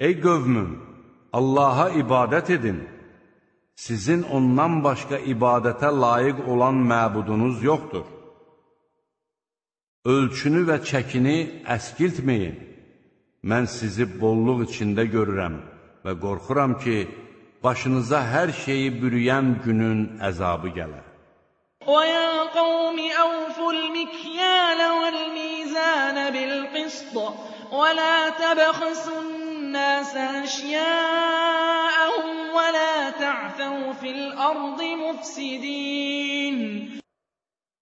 Ey qövmüm, Allaha ibadət edin. Sizin ondan başqa ibadətə layiq olan məbudunuz yoxdur. Ölçünü və çəkini əskiltməyin. Mən sizi bolluq içində görürəm və qorxuram ki, başınıza hər şeyi bürüyən günün əzabı gələr. وَيَا قَوْمِ أَوْفُوا الْمِكْيَالَ وَالْمِيزَانَ بِالْقِسْطِ وَلَا تَبْخَسُوا النَّاسَ أَشْيَاءَهُمْ وَلَا تَعْثَوْا فِي الْأَرْضِ مُفْسِدِينَ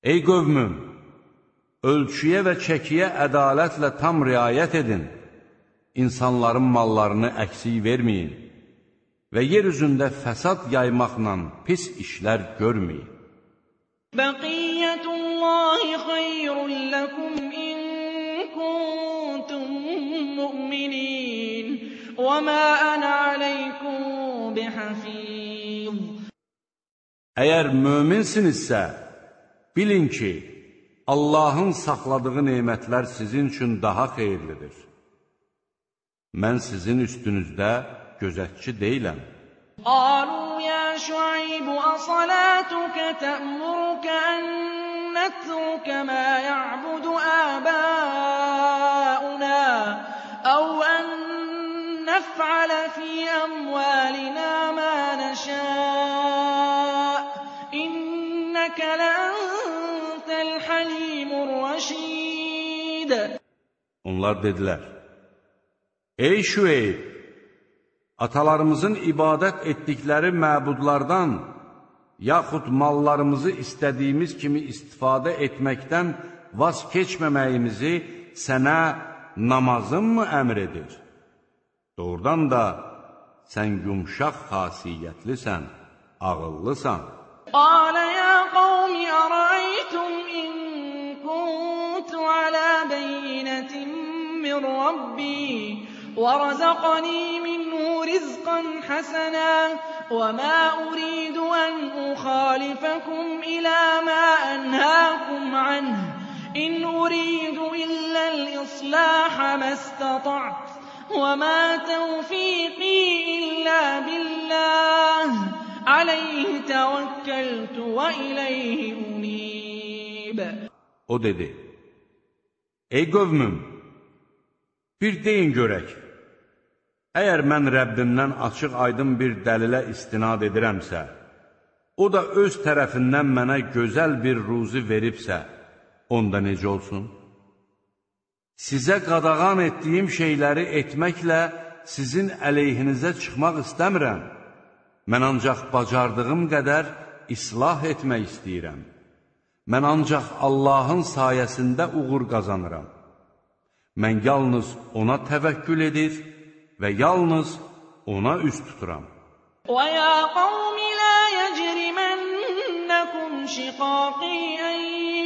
Ey qövmüm, ölçüyə və çəkiyə ədalətlə tam riayət edin. İnsanların mallarını əksik verməyin və yer üzündə fəsad yaymaqla pis işlər görməyin. بَقِيَّةُ اللَّهِ خَيْرٌ وَمَا أَنَا عَلَيْكُم بِحَفِيظٍ Əgər möminsinizsə, bilin ki, Allahın saxladığı nemətlər sizin üçün daha xeyirlidir. Mən sizin üstünüzdə gözətçi deyiləm. قالوا يا شعيب أصلاتك تأمرك أن نترك ما يعبد آباؤنا أو أن نفعل في أموالنا ما نشاء إنك لأنت الحليم الرشيد Onlar dedilər, Ey Şüeyb, atalarımızın ibadət etdikləri məbudlardan, yaxud mallarımızı istədiyimiz kimi istifadə etməkdən vaz keçməməyimizi sənə namazın mı əmr edir? Doğrudan da sən yumşaq xasiyyətlisən, ağıllısan. Qalə ya qawmi ərəytum in kuntu alə beynətin min Rabbi və rəzəqəni minhu rizqan həsənə وما أريد أن أخالفكم إلى ما أنهاكم عنه إن أريد إلا الإصلاح ما استطعت وما توفيقي إلا بالله عليه توكلت وإليه أنيب O dedi, Ey qövmüm, bir deyin görək, əgər mən Rəbbimdən açıq aydın bir dəlilə istinad edirəmsə, o da öz tərəfindən mənə gözəl bir ruzi veribsə, onda necə olsun? Sizə qadağan etdiyim şeyləri etməklə sizin əleyhinizə çıxmaq istəmirəm. Mən ancaq bacardığım qədər islah etmək istəyirəm. Mən ancaq Allahın sayəsində uğur qazanıram. Mən yalnız ona təvəkkül edir və yalnız ona üz tuturam. وَيَا قَوْمِ لَا يَجْرِمَنَّكُمْ شِقَاقِي أَن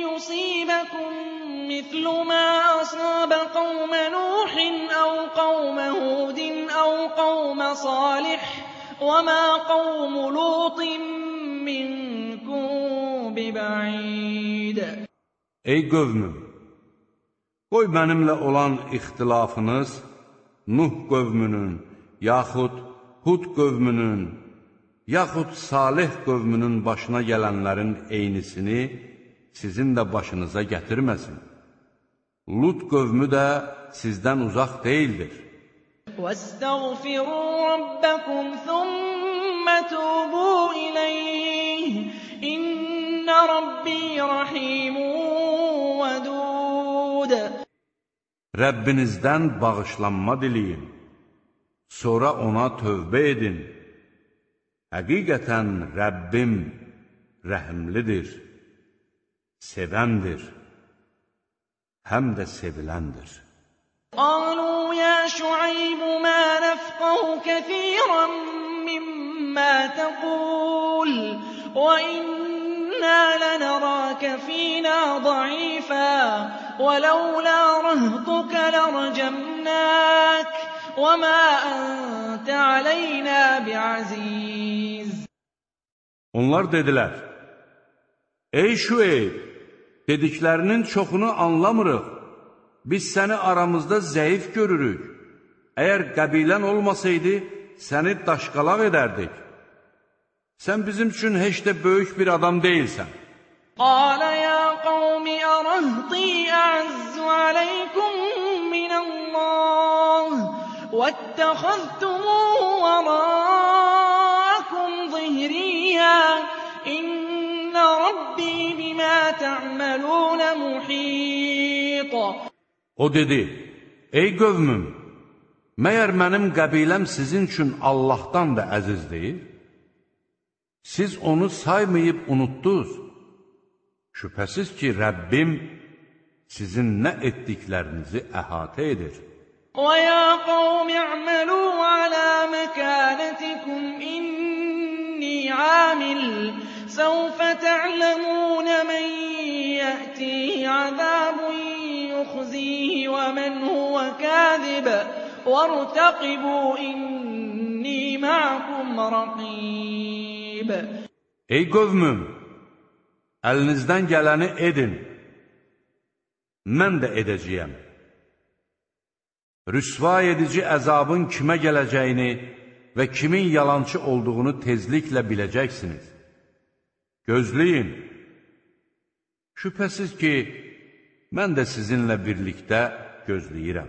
يُصِيبَكُم مِّثْلُ مَا أَصَابَ قَوْمَ نُوحٍ أَوْ قَوْمَ هُودٍ أَوْ قَوْمَ صَالِحٍ وَمَا قَوْمُ لُوطٍ مِّنكُم بِبَعِيدٍ Ey qövmüm, qoy mənimlə olan ixtilafınız Nuh qövmünün, yaxud Hud qövmünün, yaxud Salih qövmünün başına gələnlərin eynisini sizin də başınıza gətirməsin. Lut qövmü də sizdən uzaq deyildir. وَاسْتَغْفِرُوا رَبَّكُمْ ثُمَّ تُوبُوا إِلَيْهِ إِنَّ رَبِّي رَحِيمٌ وَدُودٌ Rəbbinizdən bağışlanma diləyin, sonra ona tövbə edin. Həqiqətən Rəbbim rəhimlidir, sevəndir, həm də seviləndir. Qalu ya Şuayb ma nafqahu katiran mimma təqul və inna lanaraka fina da'ifa ولولا رهطك və وما أنت علينا biaziz Onlar dedilər, Ey Şüeyb, Dediklərinin çoxunu anlamırıq. Biz səni aramızda zəif görürük. Əgər qəbilən olmasaydı, səni daşqalaq edərdik. Sən bizim üçün heç də böyük bir adam deyilsən. قال يا قوم أرهطي أعز عليكم من الله واتخذتموه وراءكم ظهريا إن ربي بما تعملون محيط O dedi, ey qövmüm, məyər mənim qəbiləm sizin üçün Allahdan da əzizdir? Siz onu saymayıb unutdunuz. Şübhəsiz ki, Rəbbim sizin nə etdiklərinizi əhatə edir. ويا قوم كاذب وارتقبوا إني معكم رقيب Ey qövmüm, əlinizdən gələni edin, mən də edəcəyəm. Rüsva edici əzabın kimə gələcəyini və kimin yalançı olduğunu tezliklə biləcəksiniz. Gözləyin. Şübhəsiz ki, mən də sizinlə birlikdə gözləyirəm.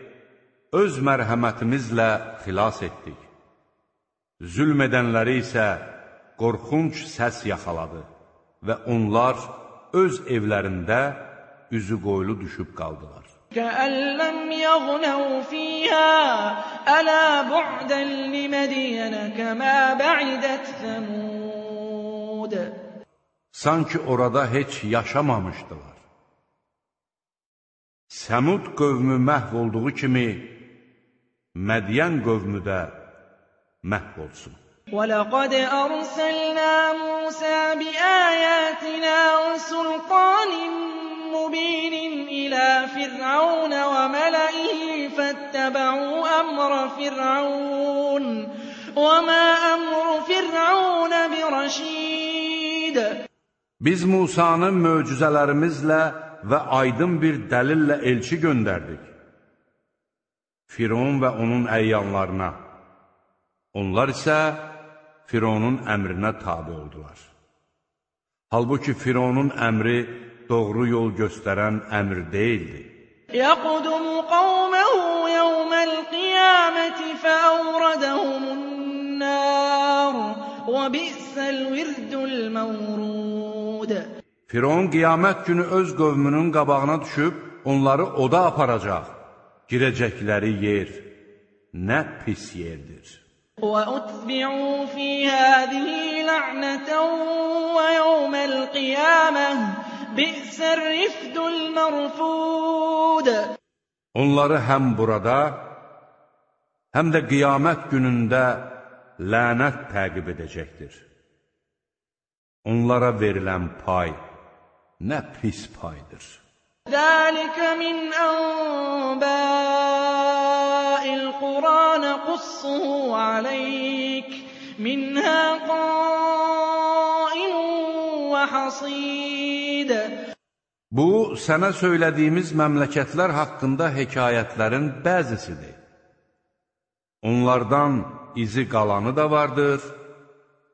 öz mərhəmətimizlə xilas etdik. Zülm edənləri isə qorxunç səs yaxaladı və onlar öz evlərində üzü qoylu düşüb qaldılar. Kəəlləm yəğnəv fiyhə, ələ bu'dən li mədiyənə kəmə bə'idət səmud. Sanki orada heç yaşamamışdılar. Səmud qövmü məhv olduğu kimi, Mədiyən qövmü də məhv olsun. ولقد أرسلنا موسى بآياتنا وسلطان مبين إلى فرعون وملئه فاتبعوا أمر فرعون وما أمر فرعون برشيد Biz Musanı möcüzələrimizlə və aydın bir dəlillə elçi göndərdik. Firon və onun əyyanlarına. Onlar isə Fironun əmrinə tabi oldular. Halbuki Fironun əmri doğru yol göstərən əmr deyildi. Yəqdumu qavməhu yəvməl qiyaməti fəəvrədəhumun nər və bi'səl virdül məvrud. Firon qiyamət günü öz qövmünün qabağına düşüb onları oda aparacaq Girəcəkləri yer nə pis yerdir. وأتبعوا في هذه لعنة ويوم القيامة بئس الرفد المرفود Onları həm burada, həm də qiyamət günündə lənət təqib edəcəkdir. Onlara verilən pay nə pis paydır. ذلك من أنباء القرى نقصه عليك منها قائم وحصيد Bu, sənə söylədiyimiz məmləkətlər haqqında hekayətlərin bəzisidir. Onlardan izi qalanı da vardır,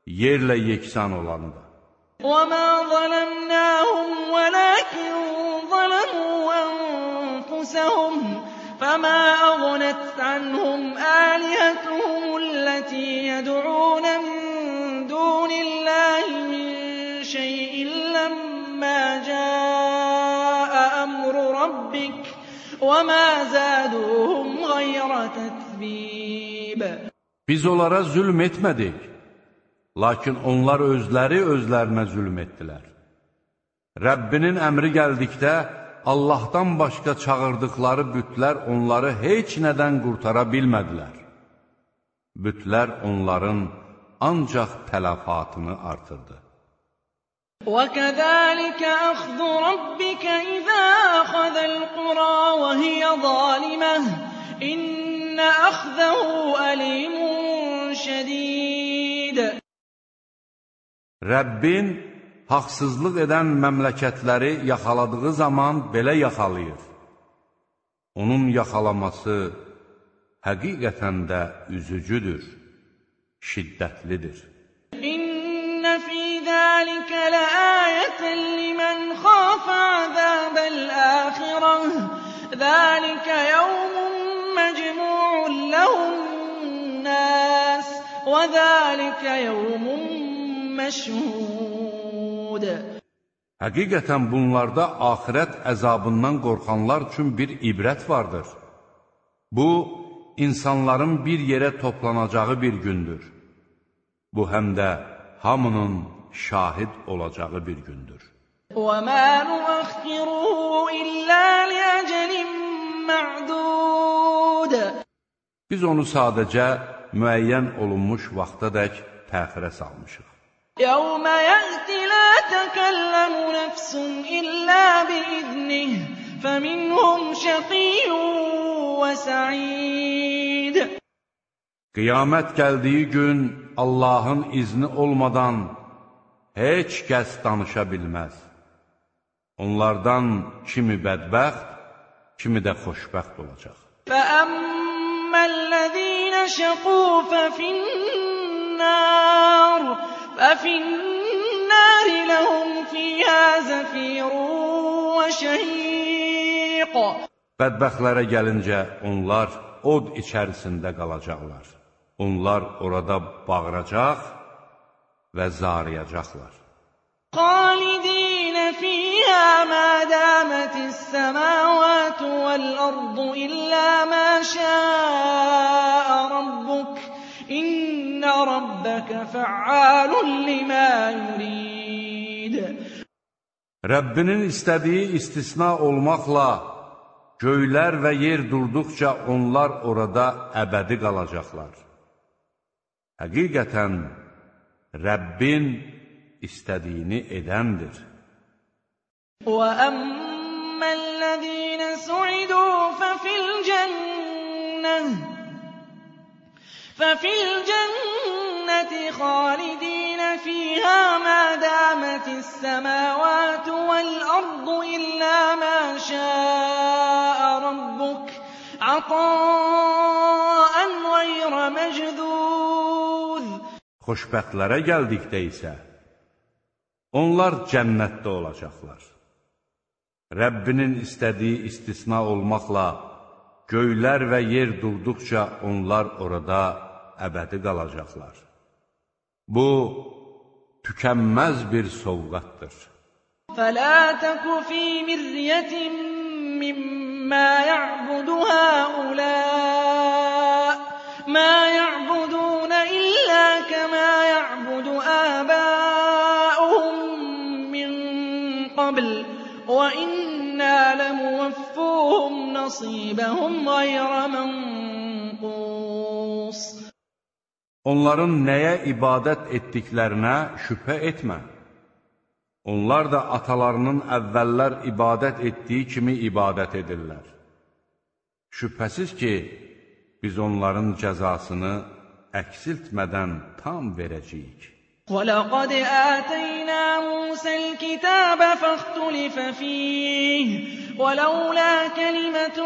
yerlə yeksan olanı da. وما ظلمناهم ولكن ظلموا أنفسهم فما أغنت عنهم آلهتهم التي يدعون من دون الله من شيء لما جاء أمر ربك وما زادوهم غير تتبيب Biz onlara zülm etmədik, lakin onlar özləri özlərinə zülm etdilər. Rəbbinin əmri gəldikdə, Allahdan başqa çağırdıqları bütlər onları heç nədən qurtara bilmədilər. Bütlər onların ancaq tələfatını artırdı. وَكَذَٰلِكَ أَخْذُ رَبِّكَ إِذَا أَخَذَ الْقُرَىٰ وَهِيَ ظَالِمَةٌ ۚ إِنَّ أَخْذَهُ أَلِيمٌ شَدِيدٌ Rəbbin haqsızlıq edən məmləkətləri yaxaladığı zaman belə yaxalayır. Onun yaxalaması həqiqətən də üzücüdür, şiddətlidir. İnne fî zâlike leâyeten limen khâfe azâbel âhireh. Zâlike yevmun mecmû'un lehun-nâs ve zâlike yevmun meşhûd. Həqiqətən bunlarda axirət əzabından qorxanlar üçün bir ibrət vardır. Bu, insanların bir yerə toplanacağı bir gündür. Bu, həm də hamının şahid olacağı bir gündür. وَمَا نُؤَخِّرُهُ إِلَّا لِأَجَلٍ مَّعْدُودٍ Biz onu sadəcə müəyyən olunmuş vaxtadək təxirə salmışıq. يَوْمَ يَأْتِ لَا تَكَلَّمُ نَفْسٌ إِلَّا بِإِذْنِهِ فَمِنْهُمْ شَقِيٌّ وَسَعِيدٌ Qiyamət gəldiyi gün Allahın izni olmadan heç kəs danışa bilməz. Onlardan kimi bədbəxt, kimi də xoşbəxt olacaq. فَأَمَّا الَّذِينَ شَقُوا فَفِي النَّارِ فَفِي النَّارِ لَهُمْ فِيهَا زَفِيرٌ وَشَهِيقٌ Bədbəxtlərə gəlincə onlar od içərisində qalacaqlar. Onlar orada bağıracaq və zarıyacaqlar. خَالِدِينَ فِيهَا مَا دَامَتِ السَّمَاوَاتُ وَالْأَرْضُ إِلَّا مَا شَاءَ رَبُّكَ ۖ إِنَّ رَبَّكَ فَعَّالٌ لِّمَا يُرِيدُ Rəbbinin istədiyi istisna olmaqla göylər və yer durduqca onlar orada əbədi qalacaqlar. Həqiqətən Rəbbin istədiyini edəndir. وَأَمَّا الَّذِينَ سُعِدُوا فَفِي الْجَنَّةِ فَفِي الْجَنَّةِ خَالِدِينَ فِيهَا مَا دَامَتِ السَّمَاوَاتُ وَالْأَرْضُ إِلَّا مَا شَاءَ رَبُّكَ ۖ عَطَاءً غَيْرَ مَجْذُوذٍ Xoşbəxtlərə gəldikdə isə onlar cənnətdə olacaqlar. Rəbbinin istədiyi istisna olmaqla göylər və yer durduqca onlar orada əbədi qalacaqlar. Bu, tükənməz bir sovqatdır. فَلَا تَكُ فِي مِرْيَةٍ مِّمَّا يَعْبُدُ هَٰؤُلَاءِ ۚ مَا يَعْبُدُونَ إِلَّا كَمَا يَعْبُدُ آبَاؤُهُم مِّن قَبْلُ ۚ وَإِنَّا لَمُوَفُّوهُمْ نَصِيبَهُمْ غَيْرَ مَنقُوصٍ Onların nəyə ibadət etdiklərinə şübhə etmə. Onlar da atalarının əvvəllər ibadət etdiyi kimi ibadət edirlər. Şübhəsiz ki, biz onların cəzasını əksiltmədən tam verəcəyik. وَلَقَدْ آتَيْنَا مُوسَى الْكِتَابَ فَاخْتُلِفَ فِيهِ ۚ وَلَوْلَا كَلِمَةٌ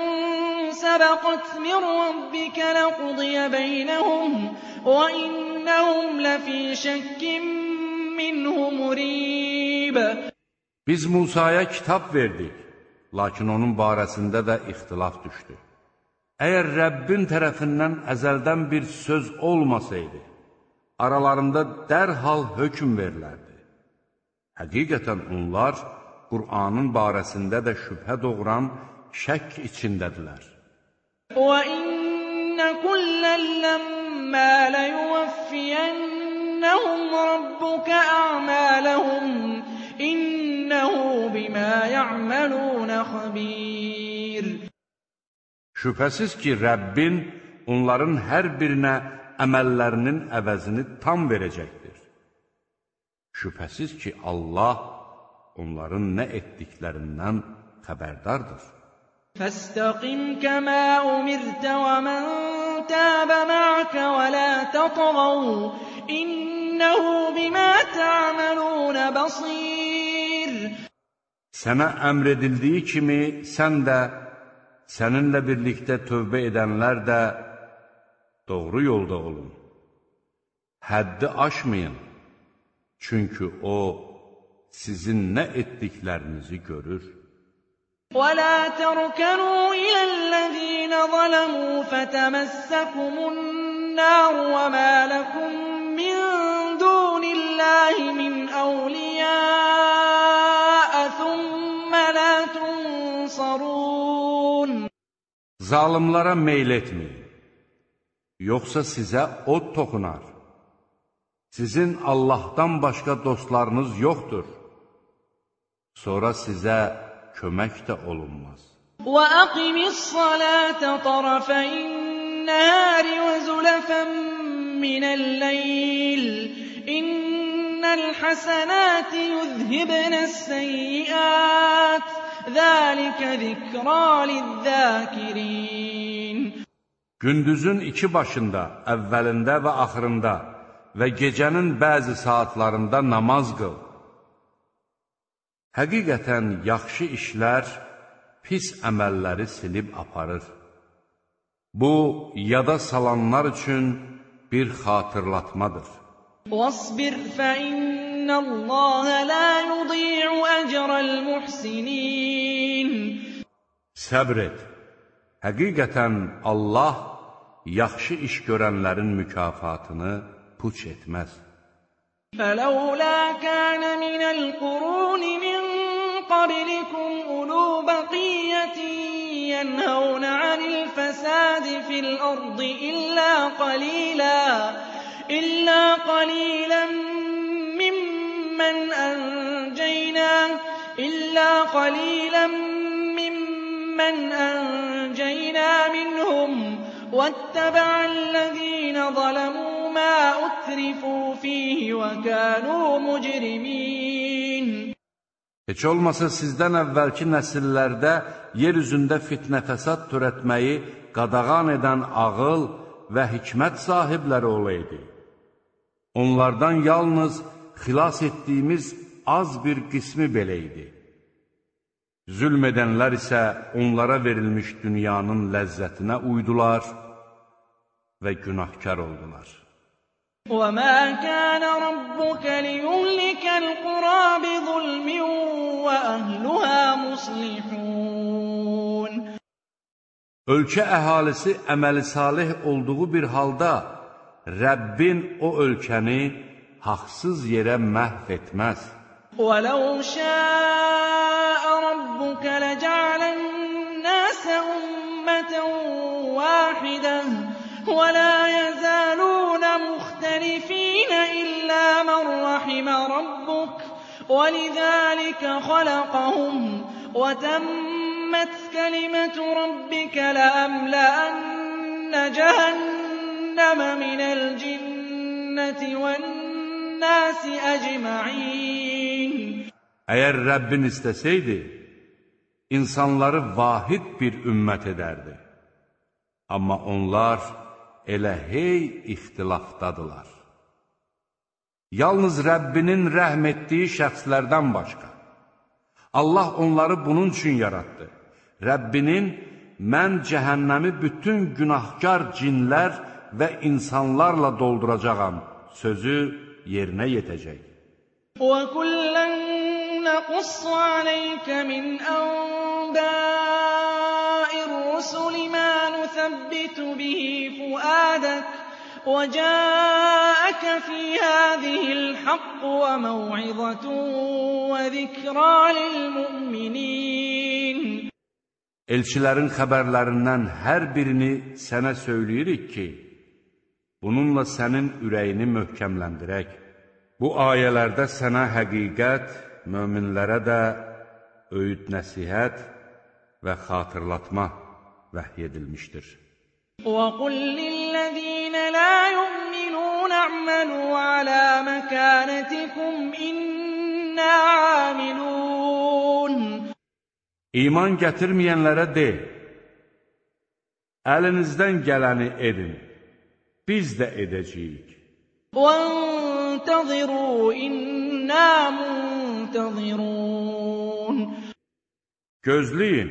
سَبَقَتْ مِن رَّبِّكَ لَقُضِيَ بَيْنَهُمْ وَإِنَّهُمْ لَفِي شَكٍّ مِّنْهُ مُرِيبٍ Biz Musaya kitab verdik, lakin onun barəsində də ixtilaf düşdü. Əgər Rəbbin tərəfindən əzəldən bir söz olmasaydı, aralarında dərhal hökm verilərdi. Həqiqətən onlar Qur'anın barəsində də şübhə doğuran şək içindədirlər. وَإِنَّ كُلًّا لَّمَّا لَيُوَفِّيَنَّهُمْ رَبُّكَ أَعْمَالَهُمْ إِنَّهُ بِمَا يَعْمَلُونَ خَبِيرٌ Şübhəsiz ki, Rəbbin onların hər birinə əməllərinin əvəzini tam verəcəkdir. Şübhəsiz ki, Allah onların nə etdiklərindən xəbərdardır. Fəstəqim kəmə umirtə və mən təbə məəkə və lə tətğav, innəhu bimə təəməlunə basir. Sənə əmr edildiyi kimi, sən də, səninlə birlikdə tövbə edənlər də doğru yolda olun. Həddi aşmayın, çünki O sizin nə etdiklərinizi görür. وَلَا تَرْكَنُوا إِلَى الَّذِينَ ظَلَمُوا فَتَمَسَّكُمُ النَّارُ وَمَا لَكُم مِّن دُونِ اللَّهِ مِنْ أَوْلِيَاءَ ثُمَّ لَا تُنصَرُونَ Zalimlara meyl etməyin, yoxsa sizə od toxunar. Sizin Allahdan başqa dostlarınız yoxdur. Sonra sizə kömək də olunmaz. وَأَقِمِ الصَّلَاةَ طَرَفَيِ النَّهَارِ وَزُلَفًا مِّنَ اللَّيْلِ ۚ إِنَّ الْحَسَنَاتِ يُذْهِبْنَ السَّيِّئَاتِ ۚ ذَٰلِكَ ذِكْرَىٰ لِلذَّاكِرِينَ Gündüzün iki başında, əvvəlində və axırında və gecənin bəzi saatlarında namaz qıl. Həqiqətən yaxşı işlər pis əməlləri silib aparır. Bu, yada salanlar üçün bir xatırlatmadır. وَاصْبِرْ فَإِنَّ اللَّهَ لَا يُضِيعُ أَجْرَ الْمُحْسِنِينَ Səbr et. Həqiqətən Allah yaxşı iş görənlərin mükafatını puç etməz. Fələulə kənə minəl quruni min qablikum ulu bəqiyyətin ينهون عن الفساد في الأرض إلا قليلا إلا قليلا ممن أنجينا إلا قليلا ممن أنجينا منهم وَاتَّبَعَ الَّذِينَ ظَلَمُوا مَا أُتْرِفُوا فِيهِ وَكَانُوا مُجْرِمِينَ Heç olmasa sizdən əvvəlki nəsillərdə yer üzündə fitnə fəsad törətməyi qadağan edən ağıl və hikmət sahibləri olaydı. Onlardan yalnız xilas etdiyimiz az bir qismi belə idi. Zülm edənlər isə onlara verilmiş dünyanın ləzzətinə uydular və günahkar oldular. وَمَا كَانَ رَبُّكَ لِيُهْلِكَ الْقُرَىٰ بِظُلْمٍ وَأَهْلُهَا مُصْلِحُونَ Ölkə əhalisi əməli salih olduğu bir halda Rəbbin o ölkəni haqsız yerə məhv etməz. وَلَوْ شَاءَ رَبُّكَ لَجَعَلَ النَّاسَ أُمَّةً وَاحِدَةً وَلَا يَزَالُونَ مُخْتَلِفِينَ إِلَّا مَن رَّحِمَ رَبُّكَ ۖ وَلِذَٰلِكَ خَلَقَهُمْ ۚ وَتَمَّتْ كَلِمَةُ رَبِّكَ لَأَمْلَأَنَّ جَهَنَّمَ مِنَ الْجِنَّةِ وَالنَّاسِ أَجْمَعِينَ Əgər Rəbbin istəsəydi, insanları vahid bir ümmət edərdi. Amma onlar elə hey ixtilafdadılar. Yalnız Rəbbinin rəhm etdiyi şəxslərdən başqa. Allah onları bunun üçün yaratdı. Rəbbinin mən cəhənnəmi bütün günahkar cinlər və insanlarla dolduracağam sözü yerinə yetəcək. وَكُلًّا نَّقُصُّ عَلَيْكَ مِنْ أَنبَاءِ الرُّسُلِ مَا نُثَبِّتُ بِهِ فُؤَادَكَ ۚ وَجَاءَكَ فِي هَٰذِهِ الْحَقُّ وَمَوْعِظَةٌ وَذِكْرَىٰ لِلْمُؤْمِنِينَ Elçilərin xəbərlərindən hər birini sənə söyləyirik ki, bununla sənin ürəyini möhkəmləndirək. Bu ayələrdə sənə həqiqət möminlərə də öyüd nəsihət və xatırlatma vəhy edilmişdir. وَقُل لِّلَّذِينَ لَا يُؤْمِنُونَ اعْمَلُوا عَلَىٰ مَكَانَتِكُمْ إِنَّا عَامِلُونَ İman gətirməyənlərə de, əlinizdən gələni edin, biz də edəcəyik. وَانتَظِرُوا إِنَّا مُنتَظِرُونَ Gözləyin,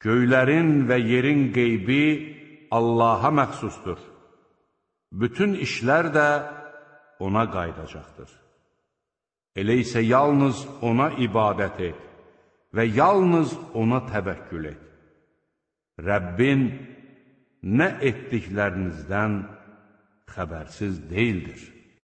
Göylərin və yerin qeybi Allaha məxsusdur. Bütün işlər də ona qaydacaqdır. Elə isə yalnız ona ibadət et və yalnız ona təvəkkül et. Rəbbin nə etdiklərinizdən xəbərsiz deyildir.